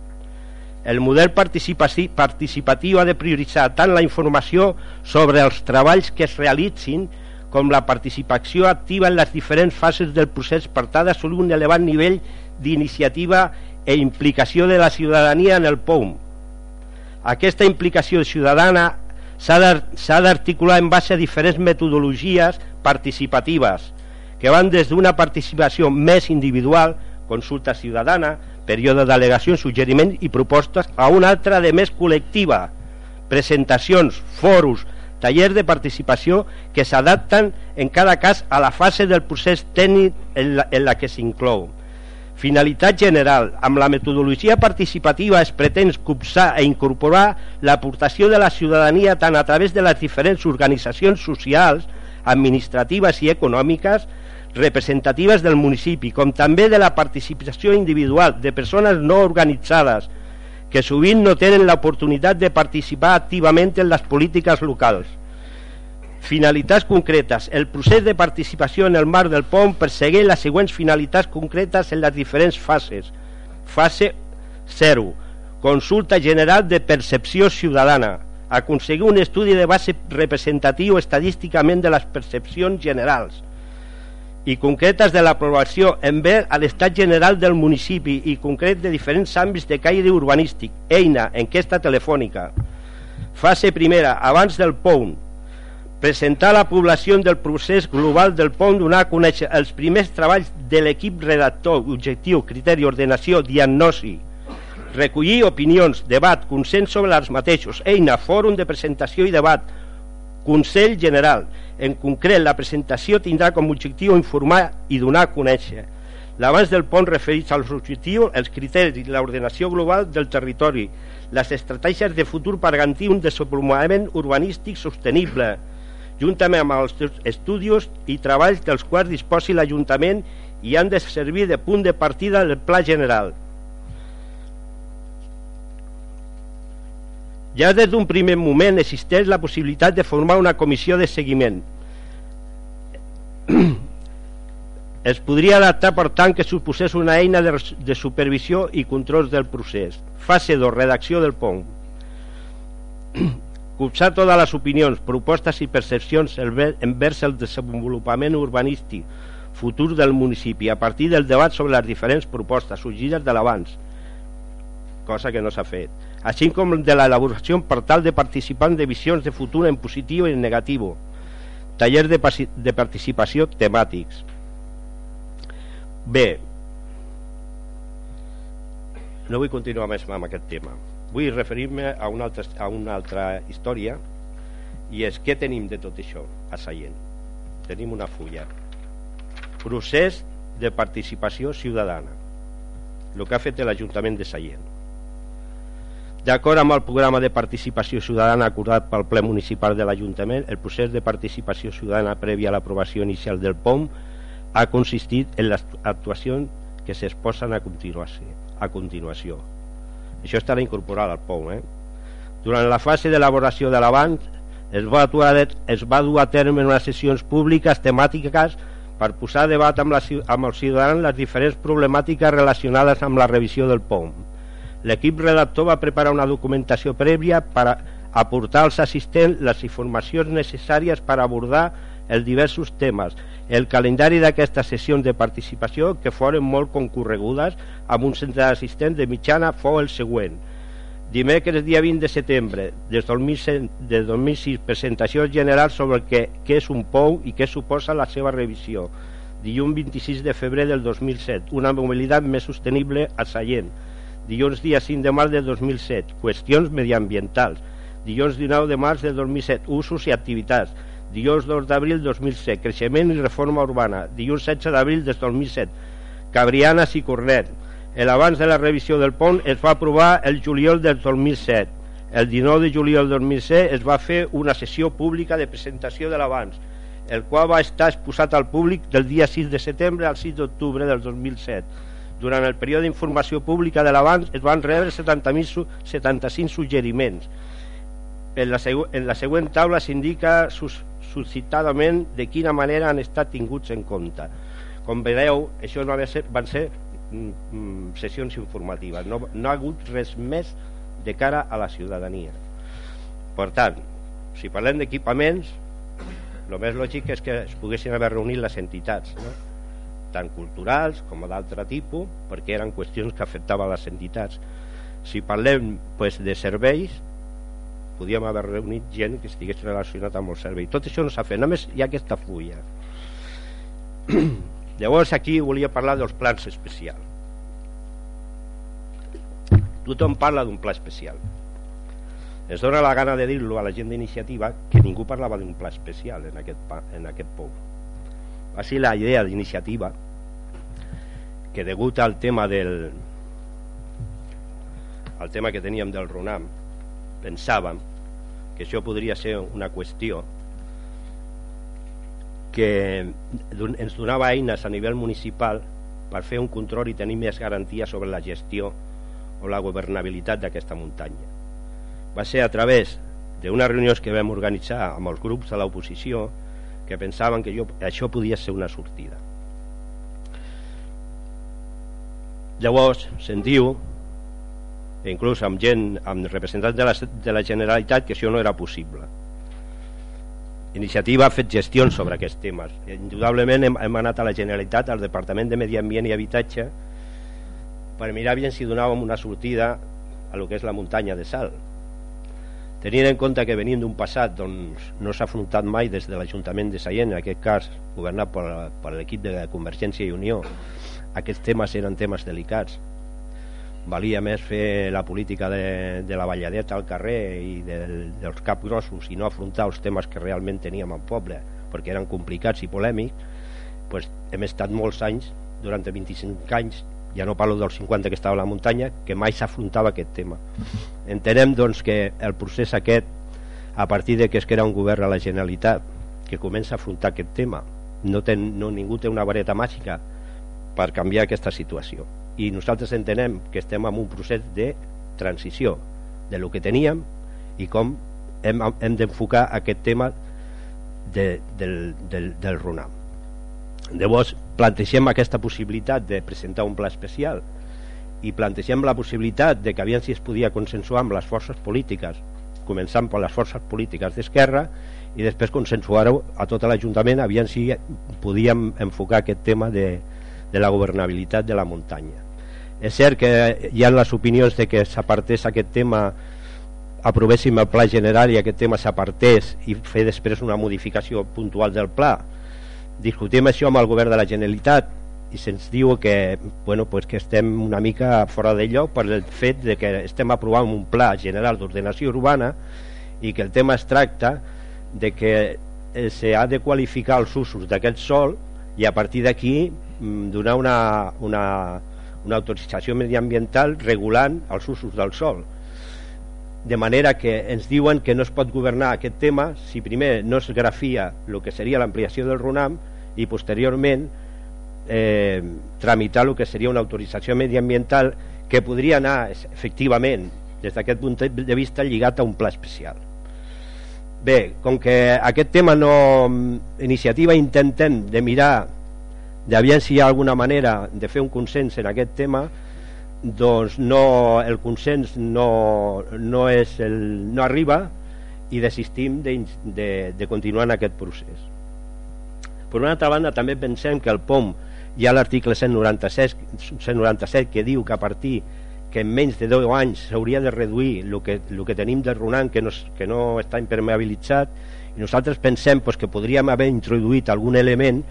el model participatiu ha de prioritzar tant la informació sobre els treballs que es realitzin com la participació activa en les diferents fases del procés per tal d'assolir un elevat nivell d'iniciativa e implicació de la ciutadania en el POUM. Aquesta implicació ciutadana s'ha d'articular en base a diferents metodologies participatives que van des d'una participació més individual, consulta ciutadana, període d'al·legacions, suggeriments i propostes a una altra de més col·lectiva, presentacions, foros, tallers de participació que s'adapten en cada cas a la fase del procés tècnic en la, en la que s'inclou. Finalitat general. Amb la metodologia participativa es pretén copsar e incorporar l'aportació de la ciutadania tant a través de les diferents organitzacions socials, administratives i econòmiques representatives del municipi, com també de la participació individual de persones no organitzades que sovint no tenen l'oportunitat de participar activament en les polítiques locals. Finalitats concretes. El procés de participació en el marc del POM persegueix les següents finalitats concretes en les diferents fases. Fase 0. Consulta general de percepció ciutadana. Aconseguir un estudi de base representatiu estadísticament de les percepcions generals i concretes de l'aprovació envers a l'estat general del municipi i concret de diferents àmbits de caire urbanístic, eina, enquesta telefònica. Fase primera, abans del POUN, presentar la població del procés global del POUN, donar a conèixer els primers treballs de l'equip redactor, objectiu, criteri, ordenació, diagnosi, recollir opinions, debat, consens sobre els mateixos, eina, fòrum de presentació i debat, Consell General, en concret, la presentació tindrà com a objectiu informar i donar a conèixer. L'abans del pont referits als objectius, els criteris i l'ordenació global del territori, les estratègies de futur per garantir un desenvolupament urbanístic sostenible, juntament amb els estudis i treballs dels quals disposi l'Ajuntament i han de servir de punt de partida del Pla General. Ja des d'un primer moment existeix la possibilitat de formar una comissió de seguiment. Es podria adaptar per tant que suposés una eina de, de supervisió i controls del procés. Fase 2, redacció del PON copsar totes les opinions, propostes i percepcions envers el desenvolupament urbanístic futur del municipi a partir del debat sobre les diferents propostes sorgides de l'abans cosa que no s'ha fet així com de l'elaboració per tal de participar de visions de futur en positiu i en negatiu tallers de, de participació temàtics. Bé. No vull continuar més amb aquest tema. Vull referir-me a, una altra, a una altra història i és què tenim de tot això a Sallent? Tenim una fulla. Procés de participació ciutadana. El que ha fet l'Ajuntament de Sallent D'acord amb el programa de participació ciutadana acordat pel ple municipal de l'Ajuntament, el procés de participació ciutadana prèvia a l'aprovació inicial del POM ha consistit en les actuacions que s'exposen a continuació. A continuació. Això estarà incorporat al POM. Eh? Durant la fase d'elaboració de l'abans es, va atuar, es va dur a terme unes sessions públiques temàtiques per posar a debat amb, la, amb els ciutadans les diferents problemàtiques relacionades amb la revisió del POM L'equip redactor va preparar una documentació prèvia per aportar als assistents les informacions necessàries per abordar els diversos temes. El calendari d'aquestes sessions de participació, que foren molt concorregudes, amb un centre d'assistents de mitjana, fou el següent. Dimecres, dia 20 de setembre, des del 2006, de 2006 presentació general sobre que, què és un POU i què suposa la seva revisió. Dilluns 26 de febrer del 2007, una mobilitat més sostenible a Sallent dilluns dia 5 de març de 2007, qüestions mediambientals, dilluns 19 de març de 2007, usos i activitats, dilluns 2 d'abril 2007, creixement i reforma urbana, dilluns 16 d'abril de 2007, Cabrianes i Cornet. L'abans de la revisió del pont es va aprovar el juliol del 2007. El 19 de juliol del 2007 es va fer una sessió pública de presentació de l'abans, el qual va estar exposat al públic del dia 6 de setembre al 6 d'octubre del 2007 durant el període d'informació pública de l'abans es van rebre 70 75 suggeriments. En la, en la següent taula s'indica suscitadament de quina manera han estat tinguts en compte. Com vedeu, això no ser, van ser mm, mm, sessions informatives, no, no ha hagut res més de cara a la ciutadania. Per tant, si parlem d'equipaments, el més lògic és que es poguessin haver reunit les entitats, no? Tant culturals com d'altre tipus, perquè eren qüestions que afectaven les entitats. Si parlem pues, de serveis, podíem haver reunit gent que estigués relacionat amb el servei. Tot això no s'ha fet, només hi ha aquesta fulla. Llavors aquí volia parlar dels plans especials. Tothom parla d'un pla especial. Es dona la gana de dir-lo a la gent d'iniciativa que ningú parlava d'un pla especial en aquest, en aquest poble ser la idea d'iniciativa que degut al tema del al tema que teníem del RUNAM pensàvem que això podria ser una qüestió que ens donava eines a nivell municipal per fer un control i tenir més garantia sobre la gestió o la governabilitat d'aquesta muntanya. Va ser a través d'unes reunions que vam organitzar amb els grups de l'oposició que pensaven que jo, això podia ser una sortida. Llavors se'n diu, inclús amb gent, amb representants de la, de la Generalitat, que això no era possible. Iniciativa ha fet gestions sobre aquests temes. Indudablement hem, hem anat a la Generalitat, al Departament de Medi Ambient i Habitatge, per mirar bien si donàvem una sortida a lo que és la muntanya de sal. Tenint en compte que venim d'un passat doncs, no s'ha afrontat mai des de l'Ajuntament de Seient, en aquest cas governat per, per l'equip de Convergència i Unió, aquests temes eren temes delicats. Valia més fer la política de, de la balladeta al carrer i del, dels capgrossos i no afrontar els temes que realment teníem al poble perquè eren complicats i polèmics pues, hem estat molts anys durant 25 anys ja no parlo dels 50 que estava a la muntanya que mai s'afrontava aquest tema. Entenem doncs que el procés aquest a partir de que es crea un govern a la Generalitat que comença a afrontar aquest tema no, ten, no ningú té una vareta màgica per canviar aquesta situació. I nosaltres entenem que estem en un procés de transició de lo que teníem i com hem, hem d'enfocar aquest tema de, del, del, del RUNAM llavors plantegem aquesta possibilitat de presentar un pla especial i plantegem la possibilitat de que aviam si es podia consensuar amb les forces polítiques començant per les forces polítiques d'Esquerra i després consensuar-ho a tot l'Ajuntament aviam si podíem enfocar aquest tema de, de la governabilitat de la muntanya. És cert que hi ha les opinions de que s'apartés aquest tema aprovéssim el pla general i aquest tema s'apartés i fer després una modificació puntual del pla discutim això amb el govern de la Generalitat i se'ns diu que, bueno, pues que estem una mica fora de lloc per el fet de que estem aprovant un pla general d'ordenació urbana i que el tema es tracta de que eh, s'ha de qualificar els usos d'aquest sol i a partir d'aquí mm, donar una, una, una autorització mediambiental regulant els usos del sol de manera que ens diuen que no es pot governar aquest tema si primer no es grafia el que seria l'ampliació del RUNAM i posteriorment eh, tramitar el que seria una autorització mediambiental que podria anar efectivament des d'aquest punt de vista lligat a un pla especial. Bé, com que aquest tema no iniciativa intentem de mirar d'aviam si hi ha alguna manera de fer un consens en aquest tema doncs no, el consens no, no, és el, no arriba i desistim de, de, de continuar en aquest procés. Per una altra banda també pensem que el POM hi ha l'article 197, 197 que diu que a partir que en menys de 10 anys s'hauria de reduir el que, el que tenim de Ronan que no, que no està impermeabilitzat i nosaltres pensem pues, que podríem haver introduït algun element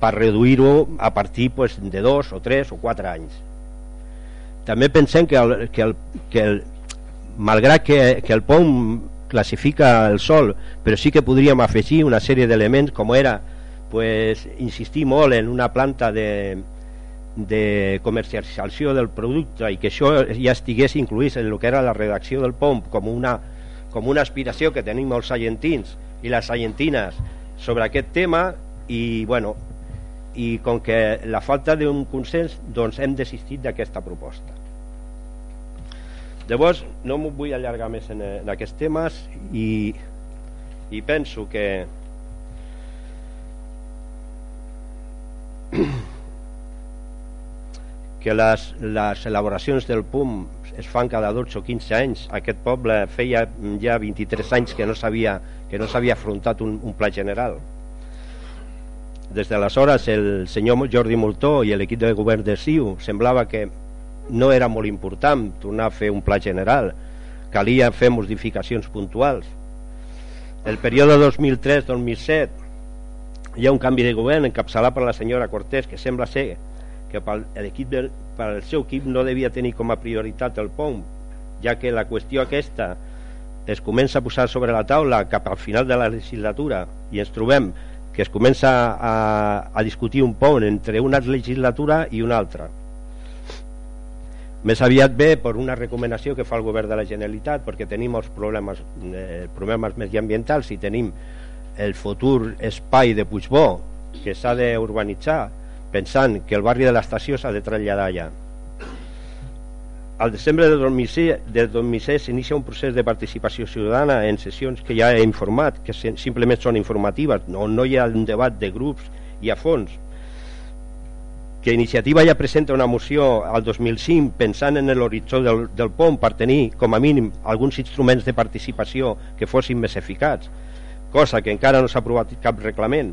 per reduir-ho a partir pues, de dos o tres o quatre anys també pensem que, el, que, el, que el, malgrat que, que el POM classifica el sol però sí que podríem afegir una sèrie d'elements com era pues, insistir molt en una planta de, de comercialització del producte i que això ja estigués incluït en el que era la redacció del POM com una, com una aspiració que tenim els sallentins i les sallentines sobre aquest tema i bueno, i com que la falta d'un consens doncs hem desistit d'aquesta proposta llavors no m'ho vull allargar més en, en aquests temes i, i penso que que les, les elaboracions del PUM es fan cada 12 o 15 anys. Aquest poble feia ja 23 anys que no s'havia que no afrontat un, un pla general. Des d'aleshores el senyor Jordi Moltó i l'equip de govern de CiU semblava que no era molt important tornar a fer un pla general, calia fer modificacions puntuals. El període 2003-2007 hi ha un canvi de govern encapçalat per la senyora Cortés que sembla ser que pel, equip del, pel seu equip no devia tenir com a prioritat el POM ja que la qüestió aquesta es comença a posar sobre la taula cap al final de la legislatura i ens trobem que es comença a, a discutir un pont entre una legislatura i una altra més aviat bé per una recomanació que fa el govern de la Generalitat perquè tenim els problemes, eh, problemes mediambientals i tenim el futur espai de Puigbó que s'ha d'urbanitzar pensant que el barri de l'estació s'ha de traslladar allà al desembre de 2006, de 2006 s'inicia un procés de participació ciutadana en sessions que ja he informat, que simplement són informatives, no, no hi ha un debat de grups i a fons. Que Iniciativa ja presenta una moció al 2005 pensant en l'horitzó del, del POM per tenir com a mínim alguns instruments de participació que fossin més eficats. cosa que encara no s'ha aprovat cap reglament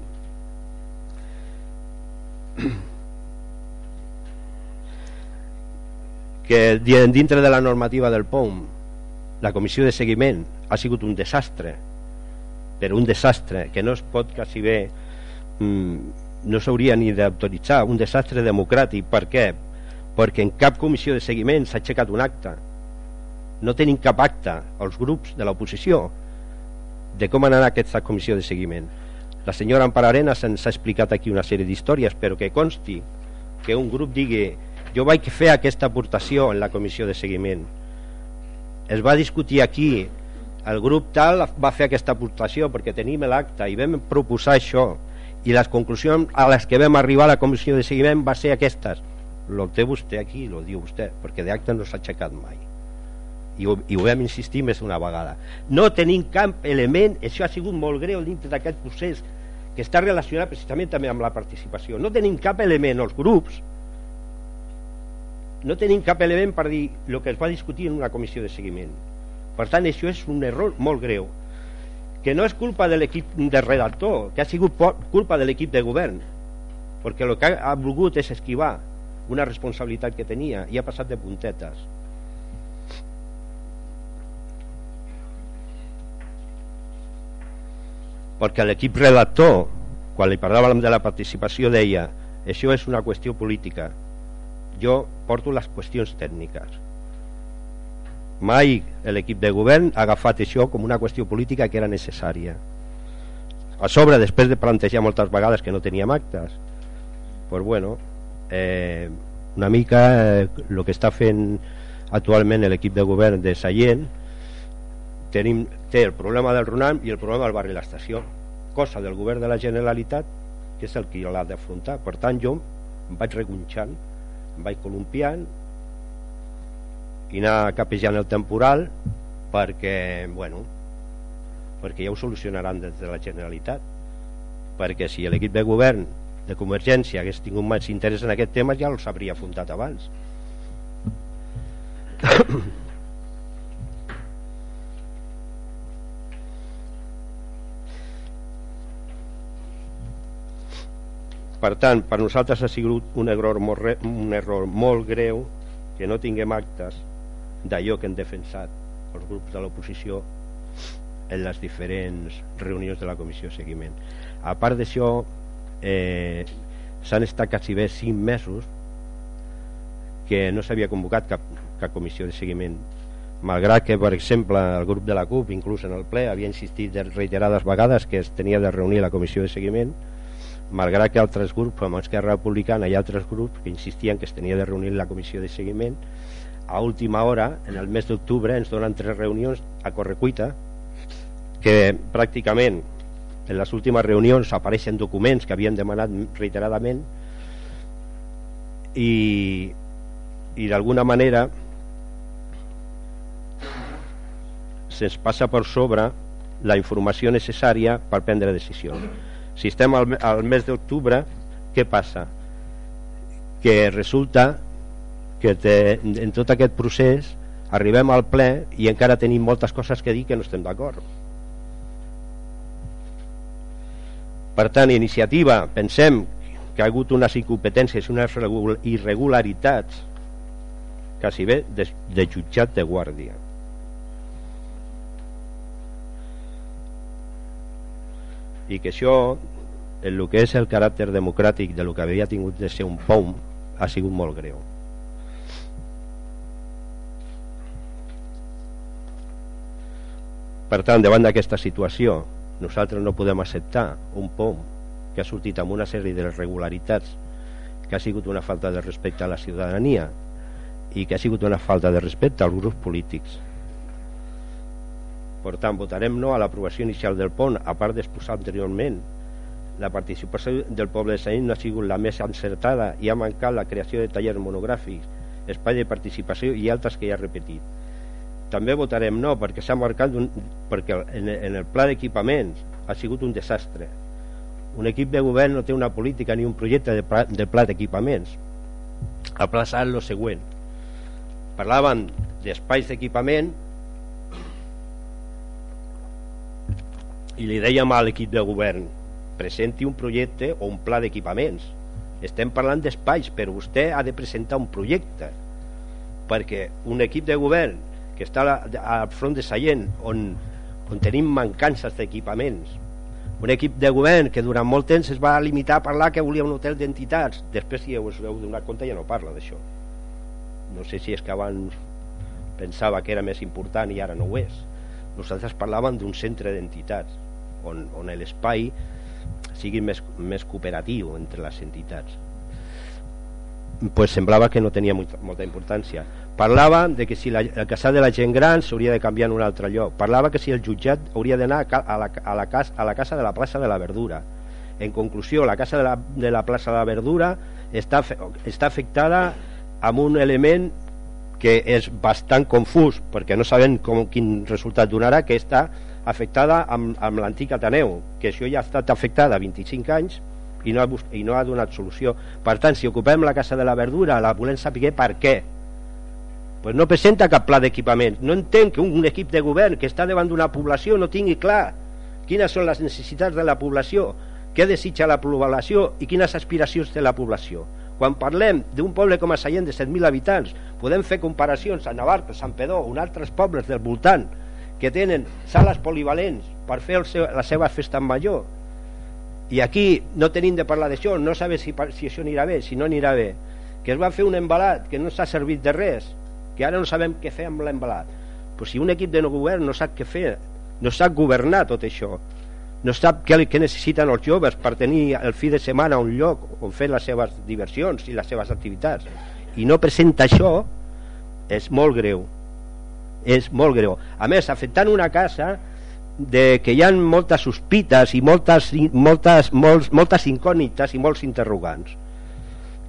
que dintre de la normativa del POM la comissió de seguiment ha sigut un desastre però un desastre que no es pot quasi bé mm, no s'hauria ni d'autoritzar un desastre democràtic. Per què? perquè en cap comissió de seguiment s'ha aixecat un acte. No tenim cap acte els grups de l'oposició de com anarà aquesta comissió de seguiment. La senyora Ampar Arena se'ns ha explicat aquí una sèrie d'històries però que consti que un grup digui jo vaig fer aquesta aportació en la comissió de seguiment es va discutir aquí el grup tal va fer aquesta aportació perquè tenim l'acte i vam proposar això i les conclusions a les que vam arribar a la comissió de seguiment va ser aquestes. Lo té vostè aquí, lo diu vostè perquè d'acte no s'ha aixecat mai. I ho, i ho vam insistir més una vegada. No tenim cap element això ha sigut molt greu dintre d'aquest procés que està relacionat precisament també amb la participació. No tenim cap element els grups no tenim cap element per dir el que es va discutir en una comissió de seguiment. Per tant això és un error molt greu que no és culpa de l'equip de redactor que ha sigut culpa de l'equip de govern perquè el que ha volgut és esquivar una responsabilitat que tenia i ha passat de puntetes. Perquè l'equip redactor quan li parlàvem de la participació deia això és una qüestió política. Jo porto les qüestions tècniques mai l'equip de govern ha agafat això com una qüestió política que era necessària. A sobre després de plantejar moltes vegades que no teníem actes pues bueno eh, una mica eh, el que està fent actualment l'equip de govern de Sallent tenim, té el problema del RUNAM i el problema del barri l'estació cosa del govern de la Generalitat que és el que l'ha d'afrontar. Per tant jo em vaig regunxant em vaig columpiant i anar capejant el temporal perquè, bueno, perquè ja ho solucionaran des de la Generalitat. Perquè si l'equip de govern de Convergència hagués tingut més interès en aquest tema ja els hauria afuntat abans. Per tant, per nosaltres ha sigut un error molt, un error molt greu que no tinguem actes d'allò que hem defensat els grups de l'oposició en les diferents reunions de la comissió de seguiment. A part d'això, eh, s'han estat quasi bé 5 mesos que no s'havia convocat cap, cap comissió de seguiment malgrat que, per exemple, el grup de la CUP, inclús en el ple, havia insistit reiterades vegades que es tenia de reunir la comissió de seguiment, malgrat que altres grups, com Esquerra Republicana i altres grups que insistien que es tenia de reunir la comissió de seguiment, a última hora, en el mes d'octubre, ens donen tres reunions a Correcuita, que pràcticament en les últimes reunions apareixen documents que havien demanat reiteradament i, i d'alguna manera se'ns passa per sobre la informació necessària per prendre decisions si estem al, al mes d'octubre què passa? que resulta que te, en tot aquest procés arribem al ple i encara tenim moltes coses que dir que no estem d'acord. Per tant iniciativa pensem que ha hagut unes incompetències unes irregularitats quasi bé de, de jutjat de guàrdia. I que això en el que és el caràcter democràtic de lo que havia tingut de ser un POM ha sigut molt greu per tant davant d'aquesta situació nosaltres no podem acceptar un POM que ha sortit amb una sèrie de regularitats que ha sigut una falta de respecte a la ciutadania i que ha sigut una falta de respecte als grups polítics per tant, votarem no a l'aprovació inicial del pont, a part d'exposar anteriorment. La participació del poble de Saint no ha sigut la més encertada i ha mancat la creació de tallers monogràfics, espai de participació i altres que ja he repetit. També votarem no perquè s'ha marcat un, perquè en, en el pla d'equipaments ha sigut un desastre. Un equip de govern no té una política ni un projecte de pla, de pla d'equipaments. Ha plaçat el següent. Parlaven d'espais d'equipament i li dèiem a l'equip de govern presenti un projecte o un pla d'equipaments estem parlant d'espais però vostè ha de presentar un projecte perquè un equip de govern que està al front de Sallent on, on tenim mancances d'equipaments. Un equip de govern que durant molt temps es va limitar a parlar que volia un hotel d'entitats. Després si us heu donat compte ja no parla d'això. No sé si és que abans pensava que era més important i ara no ho és. Nosaltres parlàvem d'un centre d'entitats on, on l'espai sigui més, més cooperatiu entre les entitats pues semblava que no tenia molta, molta importància. Parlava de que si la, el casal de la gent gran s'hauria de canviar en un altre lloc. Parlava que si el jutjat hauria d'anar a, a, la, a, la casa, a la casa de la plaça de la Verdura. En conclusió la casa de la, de la plaça de la Verdura està, està afectada amb un element que és bastant confús perquè no sabem com, quin resultat donarà que està afectada amb, amb l'antic Ateneu que això ja ha estat afectada 25 anys i no, ha, i no ha donat solució. Per tant si ocupem la Casa de la Verdura la volem saber per què. Pues no presenta cap pla d'equipament. No entenc que un, equip de govern que està davant d'una població no tingui clar quines són les necessitats de la població què desitja la població i quines aspiracions té la població. Quan parlem d'un poble com a Sallent de 7.000 habitants podem fer comparacions a Navarra, Sant Pedó o altres pobles del voltant que tenen sales polivalents per fer seu, la seva festa major i aquí no tenim de parlar d'això no sabem si, si això anirà bé si no anirà bé. Que es va fer un embalat que no s'ha servit de res que ara no sabem què fer amb l'embalat. Però si un equip de no govern no sap què fer no sap governar tot això no sap què, què necessiten els joves per tenir el fi de setmana un lloc on fer les seves diversions i les seves activitats. I no presenta això és molt greu. És molt greu. A més afectant una casa de que hi ha moltes sospites i moltes, moltes, molts, moltes incògnites i molts interrogants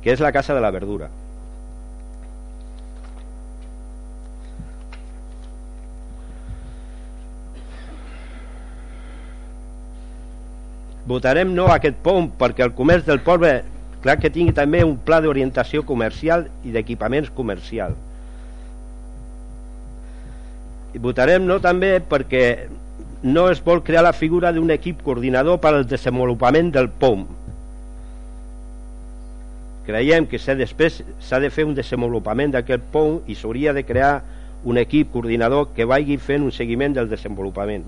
que és la casa de la verdura. Votarem no a aquest pont perquè el comerç del poble clar que tingui també un pla d'orientació comercial i d'equipaments comercials i votarem no també perquè no es vol crear la figura d'un equip coordinador per al desenvolupament del POM. Creiem que s'ha de fer un desenvolupament d'aquest POM i s'hauria de crear un equip coordinador que vagi fent un seguiment del desenvolupament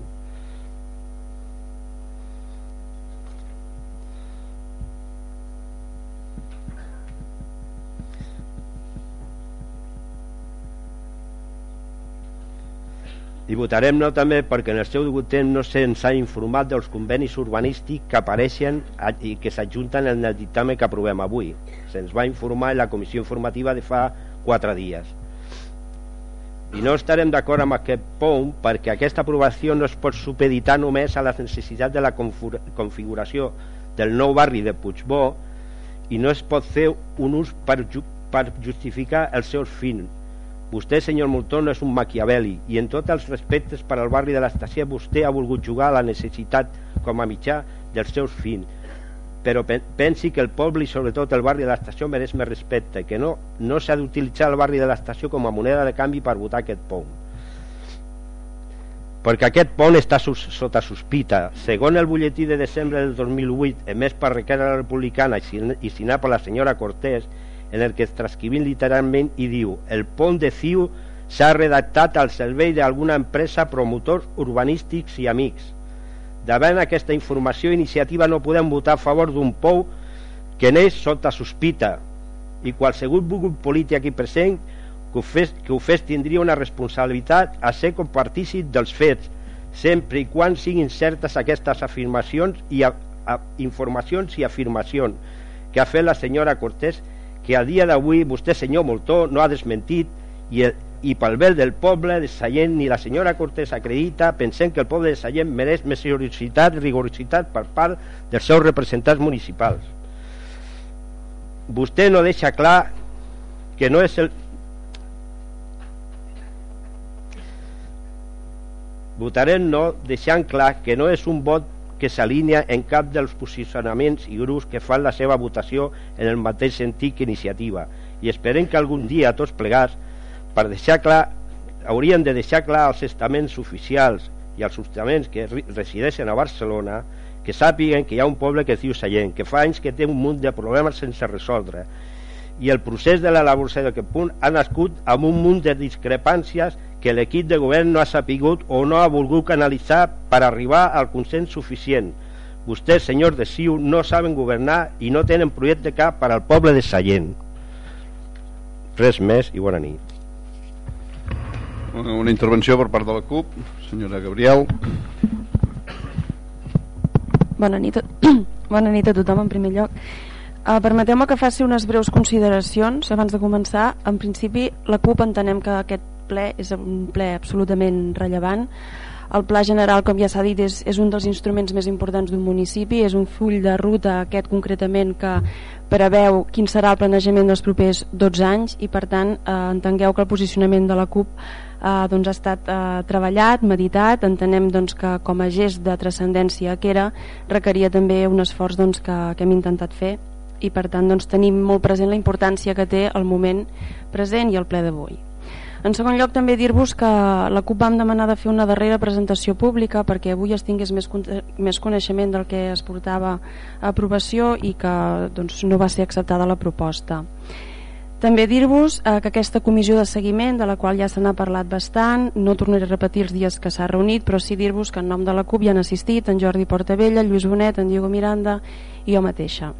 votarem no també perquè en el seu temps no se'ns ha informat dels convenis urbanístics que apareixen i que s'adjunten en el dictamen que aprovem avui. Se'ns va informar en la comissió informativa de fa quatre dies. I no estarem d'acord amb aquest punt perquè aquesta aprovació no es pot supeditar només a les necessitats de la configuració del nou barri de Puigbó i no es pot fer un ús per justificar els seus fins Vostè, senyor no és un maquiavelli i en tots els respectes per al barri de l'estació vostè ha volgut jugar a la necessitat com a mitjà dels seus fins. Però pensi que el poble i sobretot el barri de l'estació mereix més respecte, que no, no s'ha d'utilitzar el barri de l'estació com a moneda de canvi per votar aquest pont. Perquè aquest pont està sota sospita. Segons el butlletí de desembre del 2008, emès per Requera Republicana i signat per la senyora Cortés, en el que es transcrivim literalment i diu el pont de Ciu s'ha redactat al servei d'alguna empresa promotors urbanístics i amics. Davant aquesta informació iniciativa no podem votar a favor d'un pou que neix sota sospita i qualsevol grup polític aquí present que ho, fes, que ho fes tindria una responsabilitat a ser compartícit dels fets sempre i quan siguin certes aquestes afirmacions i a, a, informacions i afirmacions que ha fet la senyora Cortés que a dia d'avui vostè, senyor Moltó, no ha desmentit i, i pel bé del poble de Sallent ni la senyora Cortés acredita pensant que el poble de Sallent mereix més seriositat i rigorositat per part dels seus representants municipals. Vostè no deixa clar que no és el... Votarem no deixant clar que no és un vot que s'alinea en cap dels posicionaments i grups que fan la seva votació en el mateix sentit que iniciativa. I esperem que algun dia tots plegats per deixar clar haurien de deixar clar els estaments oficials i als ajuntaments que resideixen a Barcelona que sàpiguen que hi ha un poble que es diu Sallent, que fa anys que té un munt de problemes sense resoldre i el procés de l'elaboració d'aquest punt ha nascut amb un munt de discrepàncies que l'equip de govern no ha sapigut o no ha volgut canalitzar per arribar al consens suficient. Vostès, senyors de CiU, no saben governar i no tenen projecte cap per al poble de Sallent. Res més i bona nit. Una intervenció per part de la CUP, senyora Gabriel. Bona nit, a, bona nit a tothom en primer lloc. Uh, Permeteu-me que faci unes breus consideracions abans de començar. En principi, la CUP entenem que aquest ple és un ple absolutament rellevant. El Pla General, com ja s'ha dit, és, és un dels instruments més importants d'un municipi, és un full de ruta aquest concretament que preveu quin serà el planejament dels propers 12 anys i per tant eh, entengueu que el posicionament de la CUP eh, doncs ha estat eh, treballat, meditat, entenem doncs, que com a gest de transcendència que era requeria també un esforç doncs, que, que hem intentat fer i per tant doncs, tenim molt present la importància que té el moment present i el ple d'avui. En segon lloc, també dir-vos que la CUP vam demanar de fer una darrera presentació pública perquè avui es tingués més, més coneixement del que es portava a aprovació i que doncs, no va ser acceptada la proposta. També dir-vos eh, que aquesta comissió de seguiment, de la qual ja se n'ha parlat bastant, no tornaré a repetir els dies que s'ha reunit, però sí dir-vos que en nom de la CUP hi han assistit en Jordi Portavella, Lluís Bonet, en Diego Miranda i jo mateixa.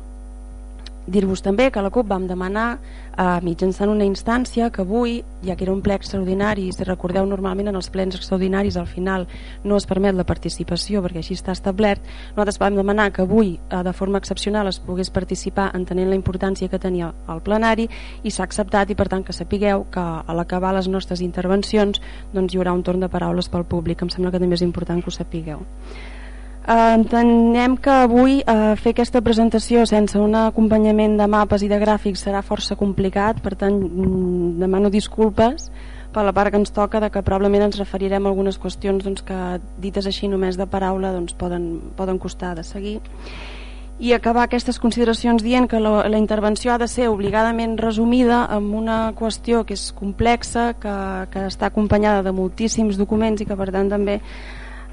Dir-vos també que la CUP vam demanar eh, mitjançant una instància que avui, ja que era un ple extraordinari, si recordeu normalment en els plens extraordinaris al final no es permet la participació perquè així està establert, nosaltres vam demanar que avui eh, de forma excepcional es pogués participar entenent la importància que tenia el plenari i s'ha acceptat i per tant que sapigueu que a l'acabar les nostres intervencions doncs hi haurà un torn de paraules pel públic, em sembla que també és important que ho sapigueu. Eh, entenem que avui eh, fer aquesta presentació sense un acompanyament de mapes i de gràfics serà força complicat, per tant mm, demano disculpes per la part que ens toca de que probablement ens referirem a algunes qüestions doncs, que dites així només de paraula doncs, poden, poden costar de seguir. I acabar aquestes consideracions dient que la, la intervenció ha de ser obligadament resumida amb una qüestió que és complexa, que, que està acompanyada de moltíssims documents i que per tant també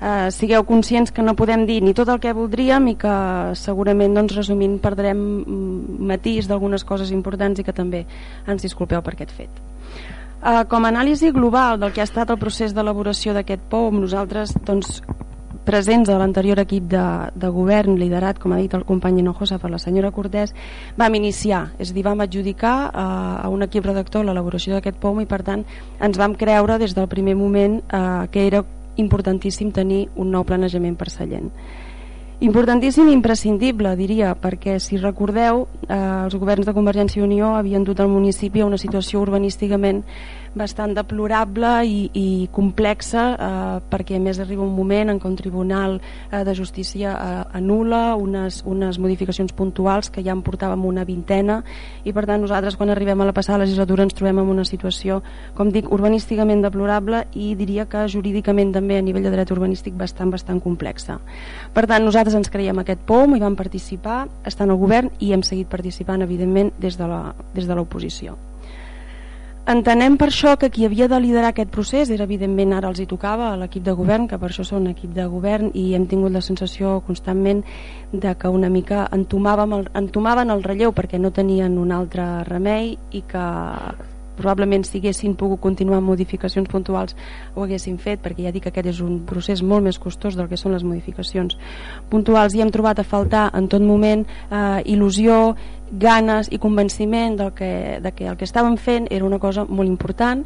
eh, sigueu conscients que no podem dir ni tot el que voldríem i que segurament doncs, resumint perdrem matís d'algunes coses importants i que també ens disculpeu per aquest fet. Eh, com a anàlisi global del que ha estat el procés d'elaboració d'aquest POM, nosaltres doncs, presents a l'anterior equip de, de govern liderat, com ha dit el company Hinojosa per la senyora Cortés, vam iniciar, és a dir, vam adjudicar eh, a un equip redactor l'elaboració d'aquest POM i per tant ens vam creure des del primer moment eh, que era importantíssim tenir un nou planejament per Sallent. Importantíssim i imprescindible, diria, perquè si recordeu, eh, els governs de Convergència i Unió havien dut el municipi a una situació urbanísticament bastant deplorable i, i complexa eh, perquè més arriba un moment en què un tribunal eh, de justícia eh, anula unes, unes modificacions puntuals que ja en portàvem una vintena i per tant nosaltres quan arribem a la passada legislatura ens trobem en una situació, com dic, urbanísticament deplorable i diria que jurídicament també a nivell de dret urbanístic bastant, bastant complexa. Per tant, nosaltres ens creiem aquest POM i vam participar, estant al govern i hem seguit participant evidentment des de l'oposició. Entenem per això que qui havia de liderar aquest procés era evidentment ara els hi tocava a l'equip de govern, que per això són equip de govern i hem tingut la sensació constantment de que una mica entomaven el, entomaven el relleu perquè no tenien un altre remei i que probablement si haguessin pogut continuar amb modificacions puntuals ho haguessin fet perquè ja dic que aquest és un procés molt més costós del que són les modificacions puntuals. I hem trobat a faltar en tot moment eh, il·lusió, ganes i convenciment del que, de que el que estàvem fent era una cosa molt important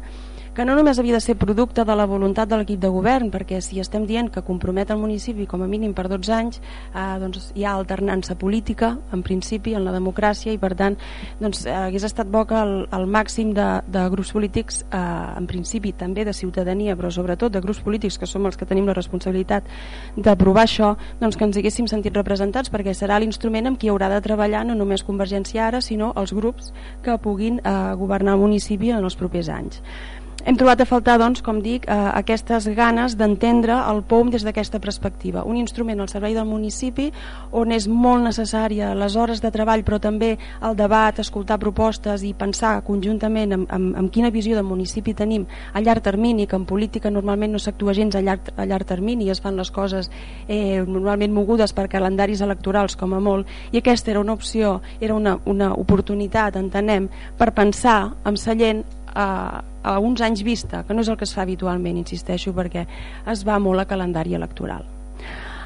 que no només havia de ser producte de la voluntat de l'equip de govern, perquè si estem dient que compromet el municipi com a mínim per 12 anys, eh, doncs hi ha alternança política, en principi, en la democràcia, i per tant doncs, eh, hagués estat bo que el, el màxim de, de grups polítics, eh, en principi també de ciutadania, però sobretot de grups polítics, que som els que tenim la responsabilitat d'aprovar això, doncs que ens haguéssim sentit representats, perquè serà l'instrument amb qui haurà de treballar no només Convergència ara, sinó els grups que puguin eh, governar el municipi en els propers anys. Hem trobat a faltar, doncs, com dic, eh, aquestes ganes d'entendre el POM des d'aquesta perspectiva. Un instrument al servei del municipi on és molt necessària les hores de treball, però també el debat, escoltar propostes i pensar conjuntament amb, amb, amb quina visió de municipi tenim a llarg termini, que en política normalment no s'actua gens a llarg, a llarg termini i es fan les coses eh, normalment mogudes per calendaris electorals com a molt, i aquesta era una opció, era una, una oportunitat, entenem, per pensar amb Sallent a, a uns anys vista, que no és el que es fa habitualment, insisteixo, perquè es va molt a calendari electoral.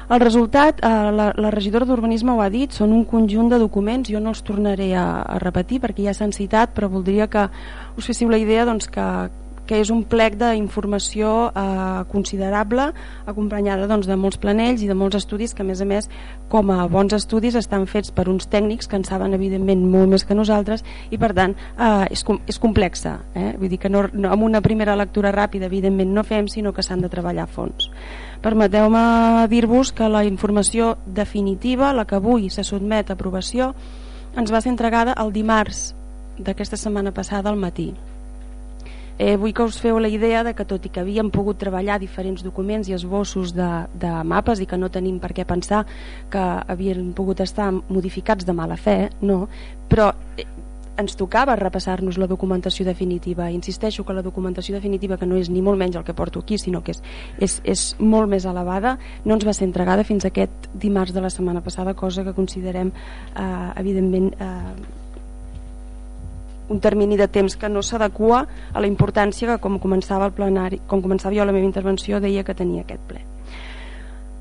El resultat, eh, la, la regidora d'Urbanisme ho ha dit, són un conjunt de documents, jo no els tornaré a, a repetir perquè ja s'han citat, però voldria que us féssiu la idea doncs, que, que és un plec d'informació eh, considerable acompanyada doncs, de molts planells i de molts estudis que a més a més com a bons estudis estan fets per uns tècnics que en saben evidentment molt més que nosaltres i per tant eh, és, com, és complexa eh? vull dir que no, no, amb una primera lectura ràpida evidentment no fem sinó que s'han de treballar a fons permeteu-me dir-vos que la informació definitiva la que avui se sotmet a aprovació ens va ser entregada el dimarts d'aquesta setmana passada al matí Eh, vull que us feu la idea de que tot i que havíem pogut treballar diferents documents i esbossos de, de mapes i que no tenim per què pensar que havien pogut estar modificats de mala fe, no, però eh, ens tocava repassar-nos la documentació definitiva. Insisteixo que la documentació definitiva, que no és ni molt menys el que porto aquí, sinó que és, és, és molt més elevada, no ens va ser entregada fins aquest dimarts de la setmana passada, cosa que considerem, eh, evidentment, eh, un termini de temps que no s'adequa a la importància que com començava el plenari, com començava jo la meva intervenció deia que tenia aquest ple.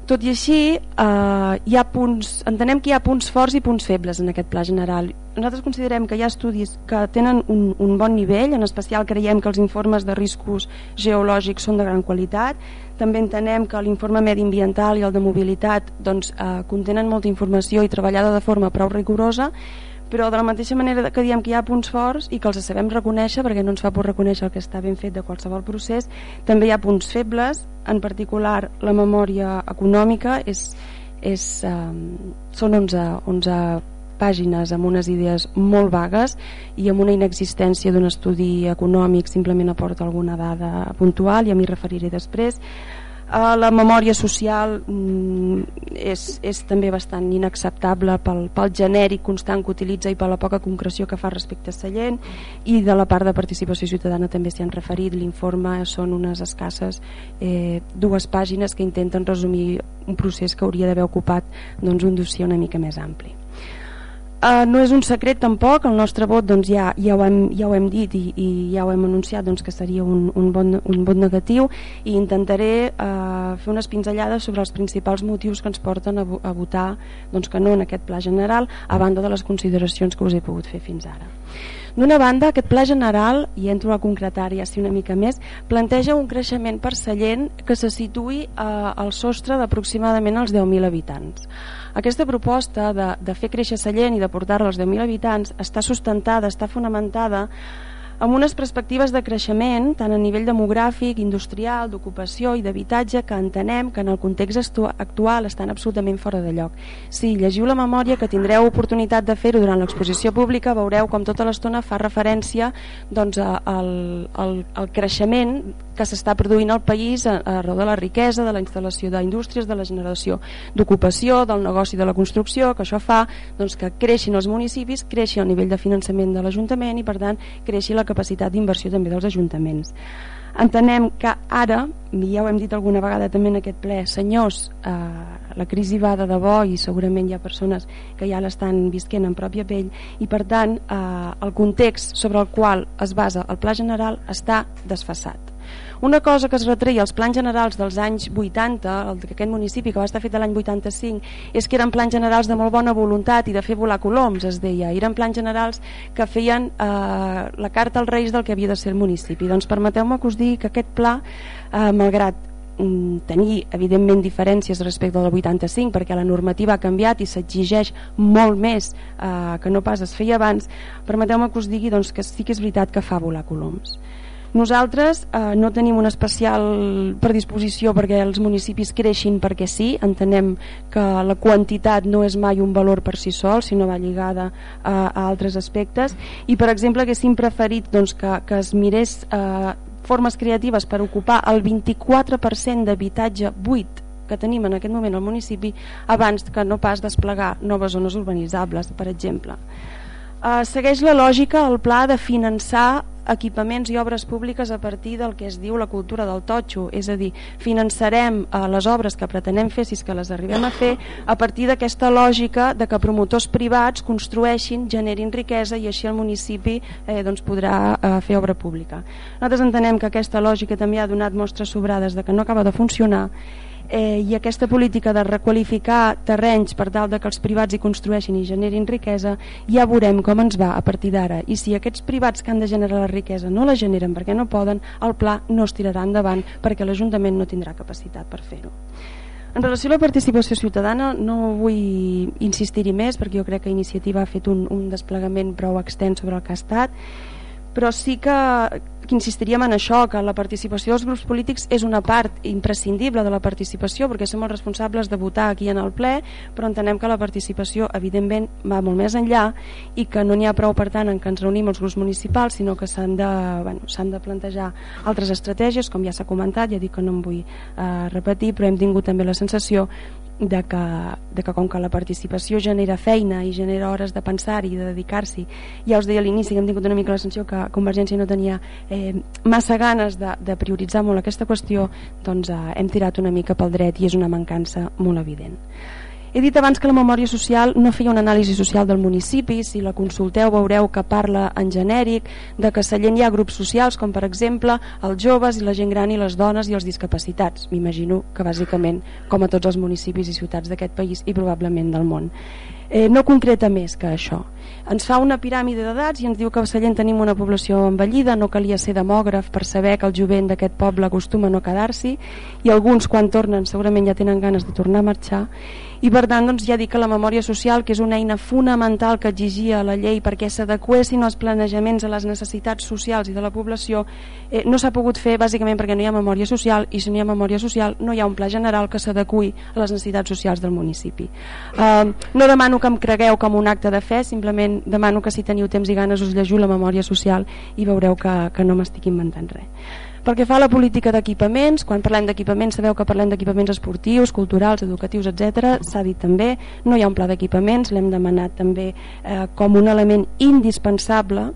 Tot i així, eh, hi ha punts, entenem que hi ha punts forts i punts febles en aquest pla general. Nosaltres considerem que hi ha estudis que tenen un, un bon nivell, en especial creiem que els informes de riscos geològics són de gran qualitat, també entenem que l'informe mediambiental i el de mobilitat doncs, eh, contenen molta informació i treballada de forma prou rigorosa, però de la mateixa manera que diem que hi ha punts forts i que els sabem reconèixer perquè no ens fa por reconèixer el que està ben fet de qualsevol procés també hi ha punts febles en particular la memòria econòmica és, és, um, són 11, 11 pàgines amb unes idees molt vagues i amb una inexistència d'un estudi econòmic simplement aporta alguna dada puntual i a m'hi referiré després Uh, la memòria social mm, és, és també bastant inacceptable pel, pel genèric constant que utilitza i per la poca concreció que fa respecte a Sallent i de la part de participació ciutadana també s'hi han referit. L'informe són unes escasses eh, dues pàgines que intenten resumir un procés que hauria d'haver ocupat doncs, un dossier una mica més ampli Uh, no és un secret tampoc, el nostre vot doncs, ja, ja, ho hem, ja ho hem dit i, i ja ho hem anunciat doncs, que seria un, un, bon, un vot negatiu i intentaré uh, fer unes pinzellades sobre els principals motius que ens porten a, a votar doncs, que no en aquest pla general a banda de les consideracions que us he pogut fer fins ara. D'una banda, aquest pla general, i entro a concretar ja si una mica més, planteja un creixement parcel·lent que se situi eh, al sostre d'aproximadament els 10.000 habitants. Aquesta proposta de, de fer créixer Sallent i de portar-la als 10.000 habitants està sustentada, està fonamentada amb unes perspectives de creixement tant a nivell demogràfic, industrial, d'ocupació i d'habitatge que entenem que en el context actual estan absolutament fora de lloc. Si llegiu la memòria que tindreu oportunitat de fer-ho durant l'exposició pública veureu com tota l'estona fa referència doncs, al, al, al creixement que s'està produint al país arreu de la riquesa, de la instal·lació d'indústries, de la generació d'ocupació, del negoci de la construcció, que això fa doncs, que creixin els municipis, creixi el nivell de finançament de l'Ajuntament i per tant creixi la capacitat d'inversió també dels ajuntaments. Entenem que ara, ja ho hem dit alguna vegada també en aquest ple, senyors, eh, la crisi va de debò i segurament hi ha persones que ja l'estan visquent en pròpia pell i per tant eh, el context sobre el qual es basa el pla general està desfassat una cosa que es retreia als plans generals dels anys 80, el d'aquest municipi que va estar fet l'any 85, és que eren plans generals de molt bona voluntat i de fer volar coloms, es deia. Eren plans generals que feien eh, la carta als reis del que havia de ser el municipi. Doncs permeteu-me que us digui que aquest pla, eh, malgrat mm, tenir evidentment diferències respecte al 85 perquè la normativa ha canviat i s'exigeix molt més eh, que no pas es feia abans permeteu-me que us digui doncs, que sí que és veritat que fa volar coloms nosaltres eh, no tenim una especial predisposició perquè els municipis creixin perquè sí, entenem que la quantitat no és mai un valor per si sol, sinó va lligada a, a altres aspectes i per exemple haguéssim preferit doncs, que, que es mirés eh, formes creatives per ocupar el 24% d'habitatge buit que tenim en aquest moment al municipi abans que no pas desplegar noves zones urbanitzables, per exemple. Uh, segueix la lògica el pla de finançar equipaments i obres públiques a partir del que es diu la cultura del totxo, és a dir, finançarem eh, les obres que pretenem fer si és que les arribem a fer a partir d'aquesta lògica de que promotors privats construeixin, generin riquesa i així el municipi eh, doncs podrà eh, fer obra pública. Nosaltres entenem que aquesta lògica també ha donat mostres sobrades de que no acaba de funcionar eh, i aquesta política de requalificar terrenys per tal de que els privats hi construeixin i generin riquesa, ja veurem com ens va a partir d'ara. I si aquests privats que han de generar la riquesa no la generen perquè no poden, el pla no es tirarà endavant perquè l'Ajuntament no tindrà capacitat per fer-ho. En relació a la participació ciutadana no vull insistir-hi més perquè jo crec que Iniciativa ha fet un, un desplegament prou extens sobre el que ha estat però sí que, que insistiríem en això, que la participació dels grups polítics és una part imprescindible de la participació perquè som els responsables de votar aquí en el ple, però entenem que la participació evidentment va molt més enllà i que no n'hi ha prou per tant en que ens reunim els grups municipals, sinó que s'han de, bueno, de plantejar altres estratègies, com ja s'ha comentat, ja dic que no em vull eh, repetir, però hem tingut també la sensació de que, de que com que la participació genera feina i genera hores de pensar i de dedicar-s'hi ja us deia a l'inici que hem tingut una mica la sensació que Convergència no tenia eh, massa ganes de, de prioritzar molt aquesta qüestió doncs eh, hem tirat una mica pel dret i és una mancança molt evident he dit abans que la memòria social no feia una anàlisi social del municipi, si la consulteu veureu que parla en genèric, de que a Sallent hi ha grups socials com per exemple els joves i la gent gran i les dones i els discapacitats. M'imagino que bàsicament com a tots els municipis i ciutats d'aquest país i probablement del món. Eh, no concreta més que això ens fa una piràmide d'edats i ens diu que a Sallent tenim una població envellida, no calia ser demògraf per saber que el jovent d'aquest poble acostuma a no quedar-s'hi i alguns quan tornen segurament ja tenen ganes de tornar a marxar i per tant doncs, ja dic que la memòria social que és una eina fonamental que exigia la llei perquè s'adequessin els planejaments a les necessitats socials i de la població eh, no s'ha pogut fer bàsicament perquè no hi ha memòria social i si no hi ha memòria social no hi ha un pla general que s'adequi a les necessitats socials del municipi eh, no demano que em cregueu com un acte de fe simplement demano que si teniu temps i ganes us llegiu la memòria social i veureu que, que no m'estic inventant res. Pel que fa a la política d'equipaments, quan parlem d'equipaments sabeu que parlem d'equipaments esportius, culturals, educatius, etc. S'ha dit també, no hi ha un pla d'equipaments, l'hem demanat també eh, com un element indispensable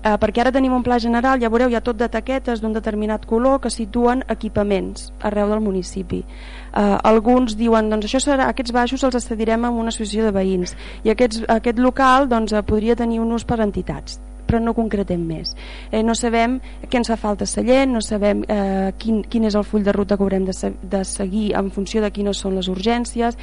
eh, perquè ara tenim un pla general, ja veureu, hi ha tot de taquetes d'un determinat color que situen equipaments arreu del municipi. Eh, alguns diuen, doncs això serà, aquests baixos els cedirem a una associació de veïns i aquests, aquest local doncs, eh, podria tenir un ús per entitats però no concretem més. Eh, no sabem què ens fa falta Sallent, no sabem eh, quin, quin és el full de ruta que haurem de, de seguir en funció de quines són les urgències,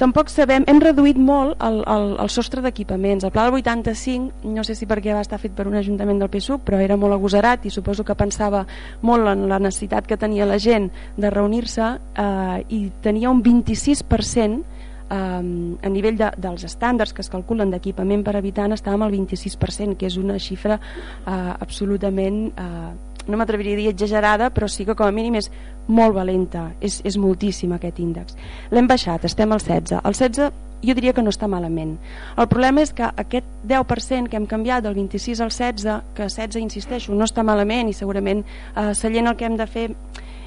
Tampoc sabem, hem reduït molt el, el, el sostre d'equipaments. El pla del 85, no sé si perquè va estar fet per un ajuntament del PSUC, però era molt agosarat i suposo que pensava molt en la necessitat que tenia la gent de reunir-se eh, i tenia un 26% eh, a nivell de, dels estàndards que es calculen d'equipament per habitant estàvem al 26%, que és una xifra eh, absolutament... Eh, no m'atreviria a dir exagerada, però sí que com a mínim és molt valenta, és, és moltíssim aquest índex. L'hem baixat, estem al 16. El 16 jo diria que no està malament. El problema és que aquest 10% que hem canviat del 26 al 16, que 16, insisteixo, no està malament i segurament eh, Sallent el que hem de fer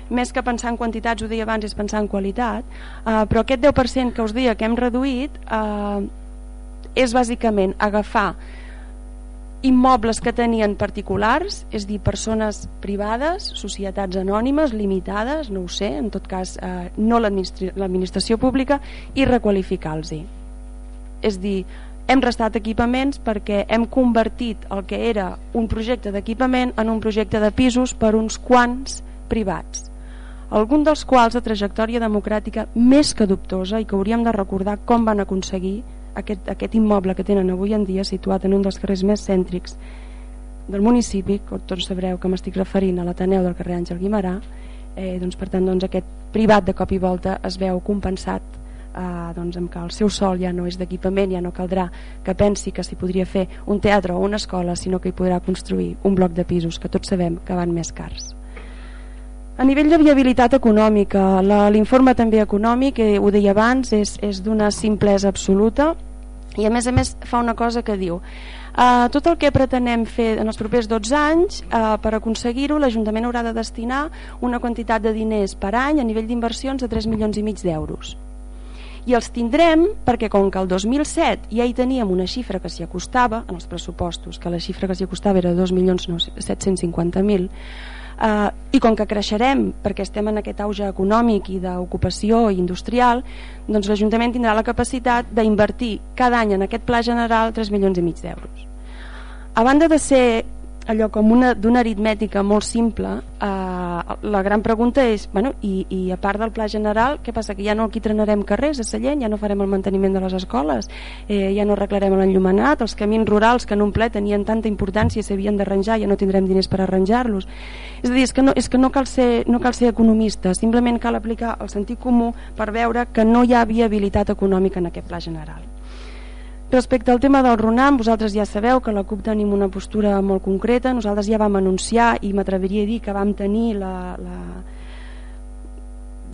més que pensar en quantitats, ho deia abans, és pensar en qualitat, eh, però aquest 10% que us deia que hem reduït eh, és bàsicament agafar immobles que tenien particulars, és dir, persones privades, societats anònimes, limitades, no ho sé, en tot cas eh, no l'administració pública, i requalificar-los. És dir, hem restat equipaments perquè hem convertit el que era un projecte d'equipament en un projecte de pisos per uns quants privats algun dels quals de trajectòria democràtica més que dubtosa i que hauríem de recordar com van aconseguir aquest, aquest immoble que tenen avui en dia situat en un dels carrers més cèntrics del municipi, que tots sabreu que m'estic referint a l'Ateneu del carrer Àngel Guimarà, eh, doncs, per tant doncs, aquest privat de cop i volta es veu compensat eh, doncs, amb que el seu sol ja no és d'equipament, ja no caldrà que pensi que s'hi podria fer un teatre o una escola, sinó que hi podrà construir un bloc de pisos que tots sabem que van més cars. A nivell de viabilitat econòmica, l'informe també econòmic, eh, ho deia abans, és, és d'una simplesa absoluta. i a més a més fa una cosa que diu uh, tot el que pretenem fer en els propers 12 anys uh, per aconseguir-ho l'Ajuntament haurà de destinar una quantitat de diners per any a nivell d'inversions de 3 milions i mig d'euros i els tindrem perquè com que el 2007 ja hi teníem una xifra que s'hi acostava en els pressupostos, que la xifra que s'hi acostava era 2.750.000 eh, i com que creixerem perquè estem en aquest auge econòmic i d'ocupació industrial doncs l'Ajuntament tindrà la capacitat d'invertir cada any en aquest pla general 3 milions i mig d'euros. A banda de ser allò com una d'una aritmètica molt simple eh, la gran pregunta és bueno, i, i a part del pla general què passa? que ja no quitrenarem carrers a Sallent ja no farem el manteniment de les escoles eh, ja no arreglarem l'enllumenat els camins rurals que en un ple tenien tanta importància s'havien d'arranjar ja no tindrem diners per arranjar-los és a dir, és que, no, és que no, cal ser, no cal ser economista simplement cal aplicar el sentit comú per veure que no hi ha viabilitat econòmica en aquest pla general Respecte al tema del RUNAM, vosaltres ja sabeu que la CUP tenim una postura molt concreta, nosaltres ja vam anunciar i m'atreviria a dir que vam tenir la, la,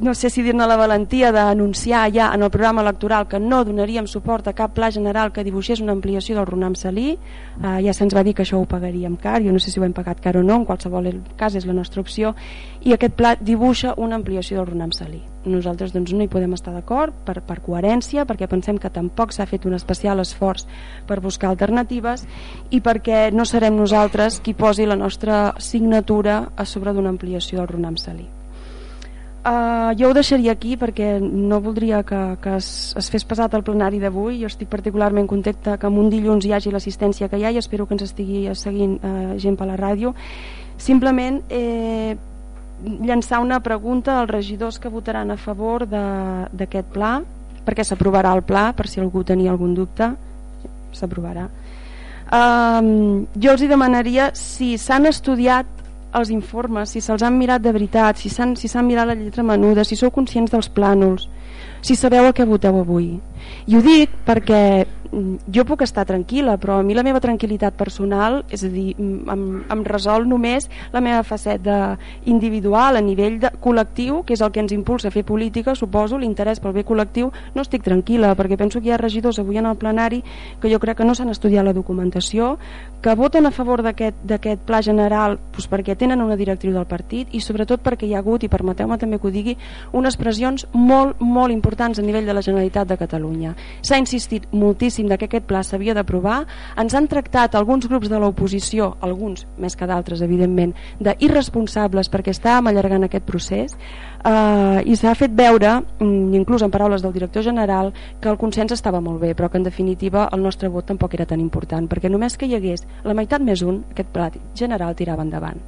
no sé si dir-ne la valentia d'anunciar ja en el programa electoral que no donaríem suport a cap pla general que dibuixés una ampliació del Runam Salí. Eh, ja se'ns va dir que això ho pagaríem car. Jo no sé si ho hem pagat car o no, en qualsevol cas és la nostra opció. I aquest pla dibuixa una ampliació del Runam Salí. Nosaltres doncs, no hi podem estar d'acord per, per coherència, perquè pensem que tampoc s'ha fet un especial esforç per buscar alternatives i perquè no serem nosaltres qui posi la nostra signatura a sobre d'una ampliació del Runam Salí Uh, jo ho deixaria aquí perquè no voldria que, que es, es fes pesat el plenari d'avui. Jo estic particularment contenta que en un dilluns hi hagi l'assistència que hi ha i espero que ens estigui seguint uh, gent per la ràdio. Simplement eh, llançar una pregunta als regidors que votaran a favor d'aquest pla perquè s'aprovarà el pla per si algú tenia algun dubte. S'aprovarà. Um, jo els hi demanaria si s'han estudiat els informes, si se'ls han mirat de veritat, si s'han si mirat la lletra menuda, si sou conscients dels plànols, si sabeu el que voteu avui. I ho dic perquè jo puc estar tranquil·la, però a mi la meva tranquil·litat personal, és a dir, mm, em, em resol només la meva faceta individual a nivell de col·lectiu, que és el que ens impulsa a fer política, suposo, l'interès pel bé col·lectiu, no estic tranquil·la, perquè penso que hi ha regidors avui en el plenari que jo crec que no s'han estudiat la documentació, que voten a favor d'aquest pla general doncs perquè tenen una directriu del partit i sobretot perquè hi ha hagut, i permeteu-me també que ho digui, unes pressions molt, molt importants a nivell de la Generalitat de Catalunya. S'ha insistit moltíssim claríssim de que aquest pla s'havia d'aprovar. Ens han tractat alguns grups de l'oposició, alguns més que d'altres, evidentment, d'irresponsables perquè estàvem allargant aquest procés eh, i s'ha fet veure, mm, inclús en paraules del director general, que el consens estava molt bé, però que en definitiva el nostre vot tampoc era tan important, perquè només que hi hagués la meitat més un, aquest pla general tirava endavant.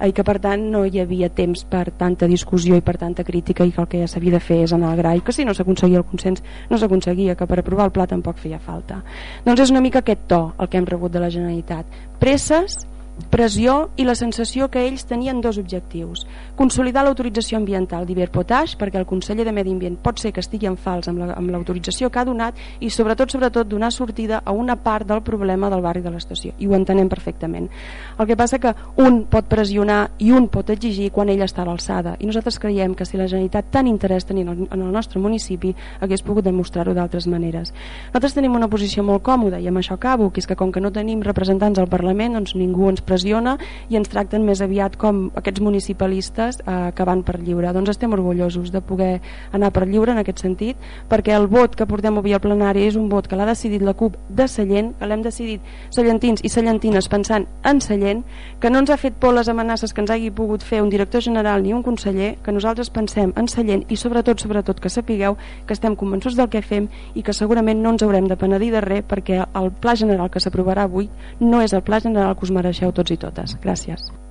I que per tant no hi havia temps per tanta discussió i per tanta crítica i que el que ja s'havia de fer és anar al gra i que si no s'aconseguia el consens no s'aconseguia, que per aprovar el pla tampoc feia falta. Doncs és una mica aquest to el que hem rebut de la Generalitat. Presses, pressió i la sensació que ells tenien dos objectius. Consolidar l'autorització ambiental d'Iberpotash, perquè el conseller de Medi Ambient pot ser que estigui en fals amb l'autorització la, que ha donat i sobretot sobretot donar sortida a una part del problema del barri de l'estació. I ho entenem perfectament. El que passa que un pot pressionar i un pot exigir quan ell està a l'alçada. I nosaltres creiem que si la Generalitat tant interès tenia en el nostre municipi hagués pogut demostrar-ho d'altres maneres. Nosaltres tenim una posició molt còmoda i amb això acabo, que és que com que no tenim representants al Parlament, doncs ningú ens pressiona i ens tracten més aviat com aquests municipalistes eh, que van per lliure. Doncs estem orgullosos de poder anar per lliure en aquest sentit, perquè el vot que portem avui al plenari és un vot que l'ha decidit la CUP de Sallent, que l'hem decidit sallentins i sallentines pensant en Sallent, que no ens ha fet por les amenaces que ens hagi pogut fer un director general ni un conseller, que nosaltres pensem en Sallent i sobretot, sobretot que sapigueu que estem convençuts del que fem i que segurament no ens haurem de penedir de res perquè el pla general que s'aprovarà avui no és el pla general que us mereixeu tots.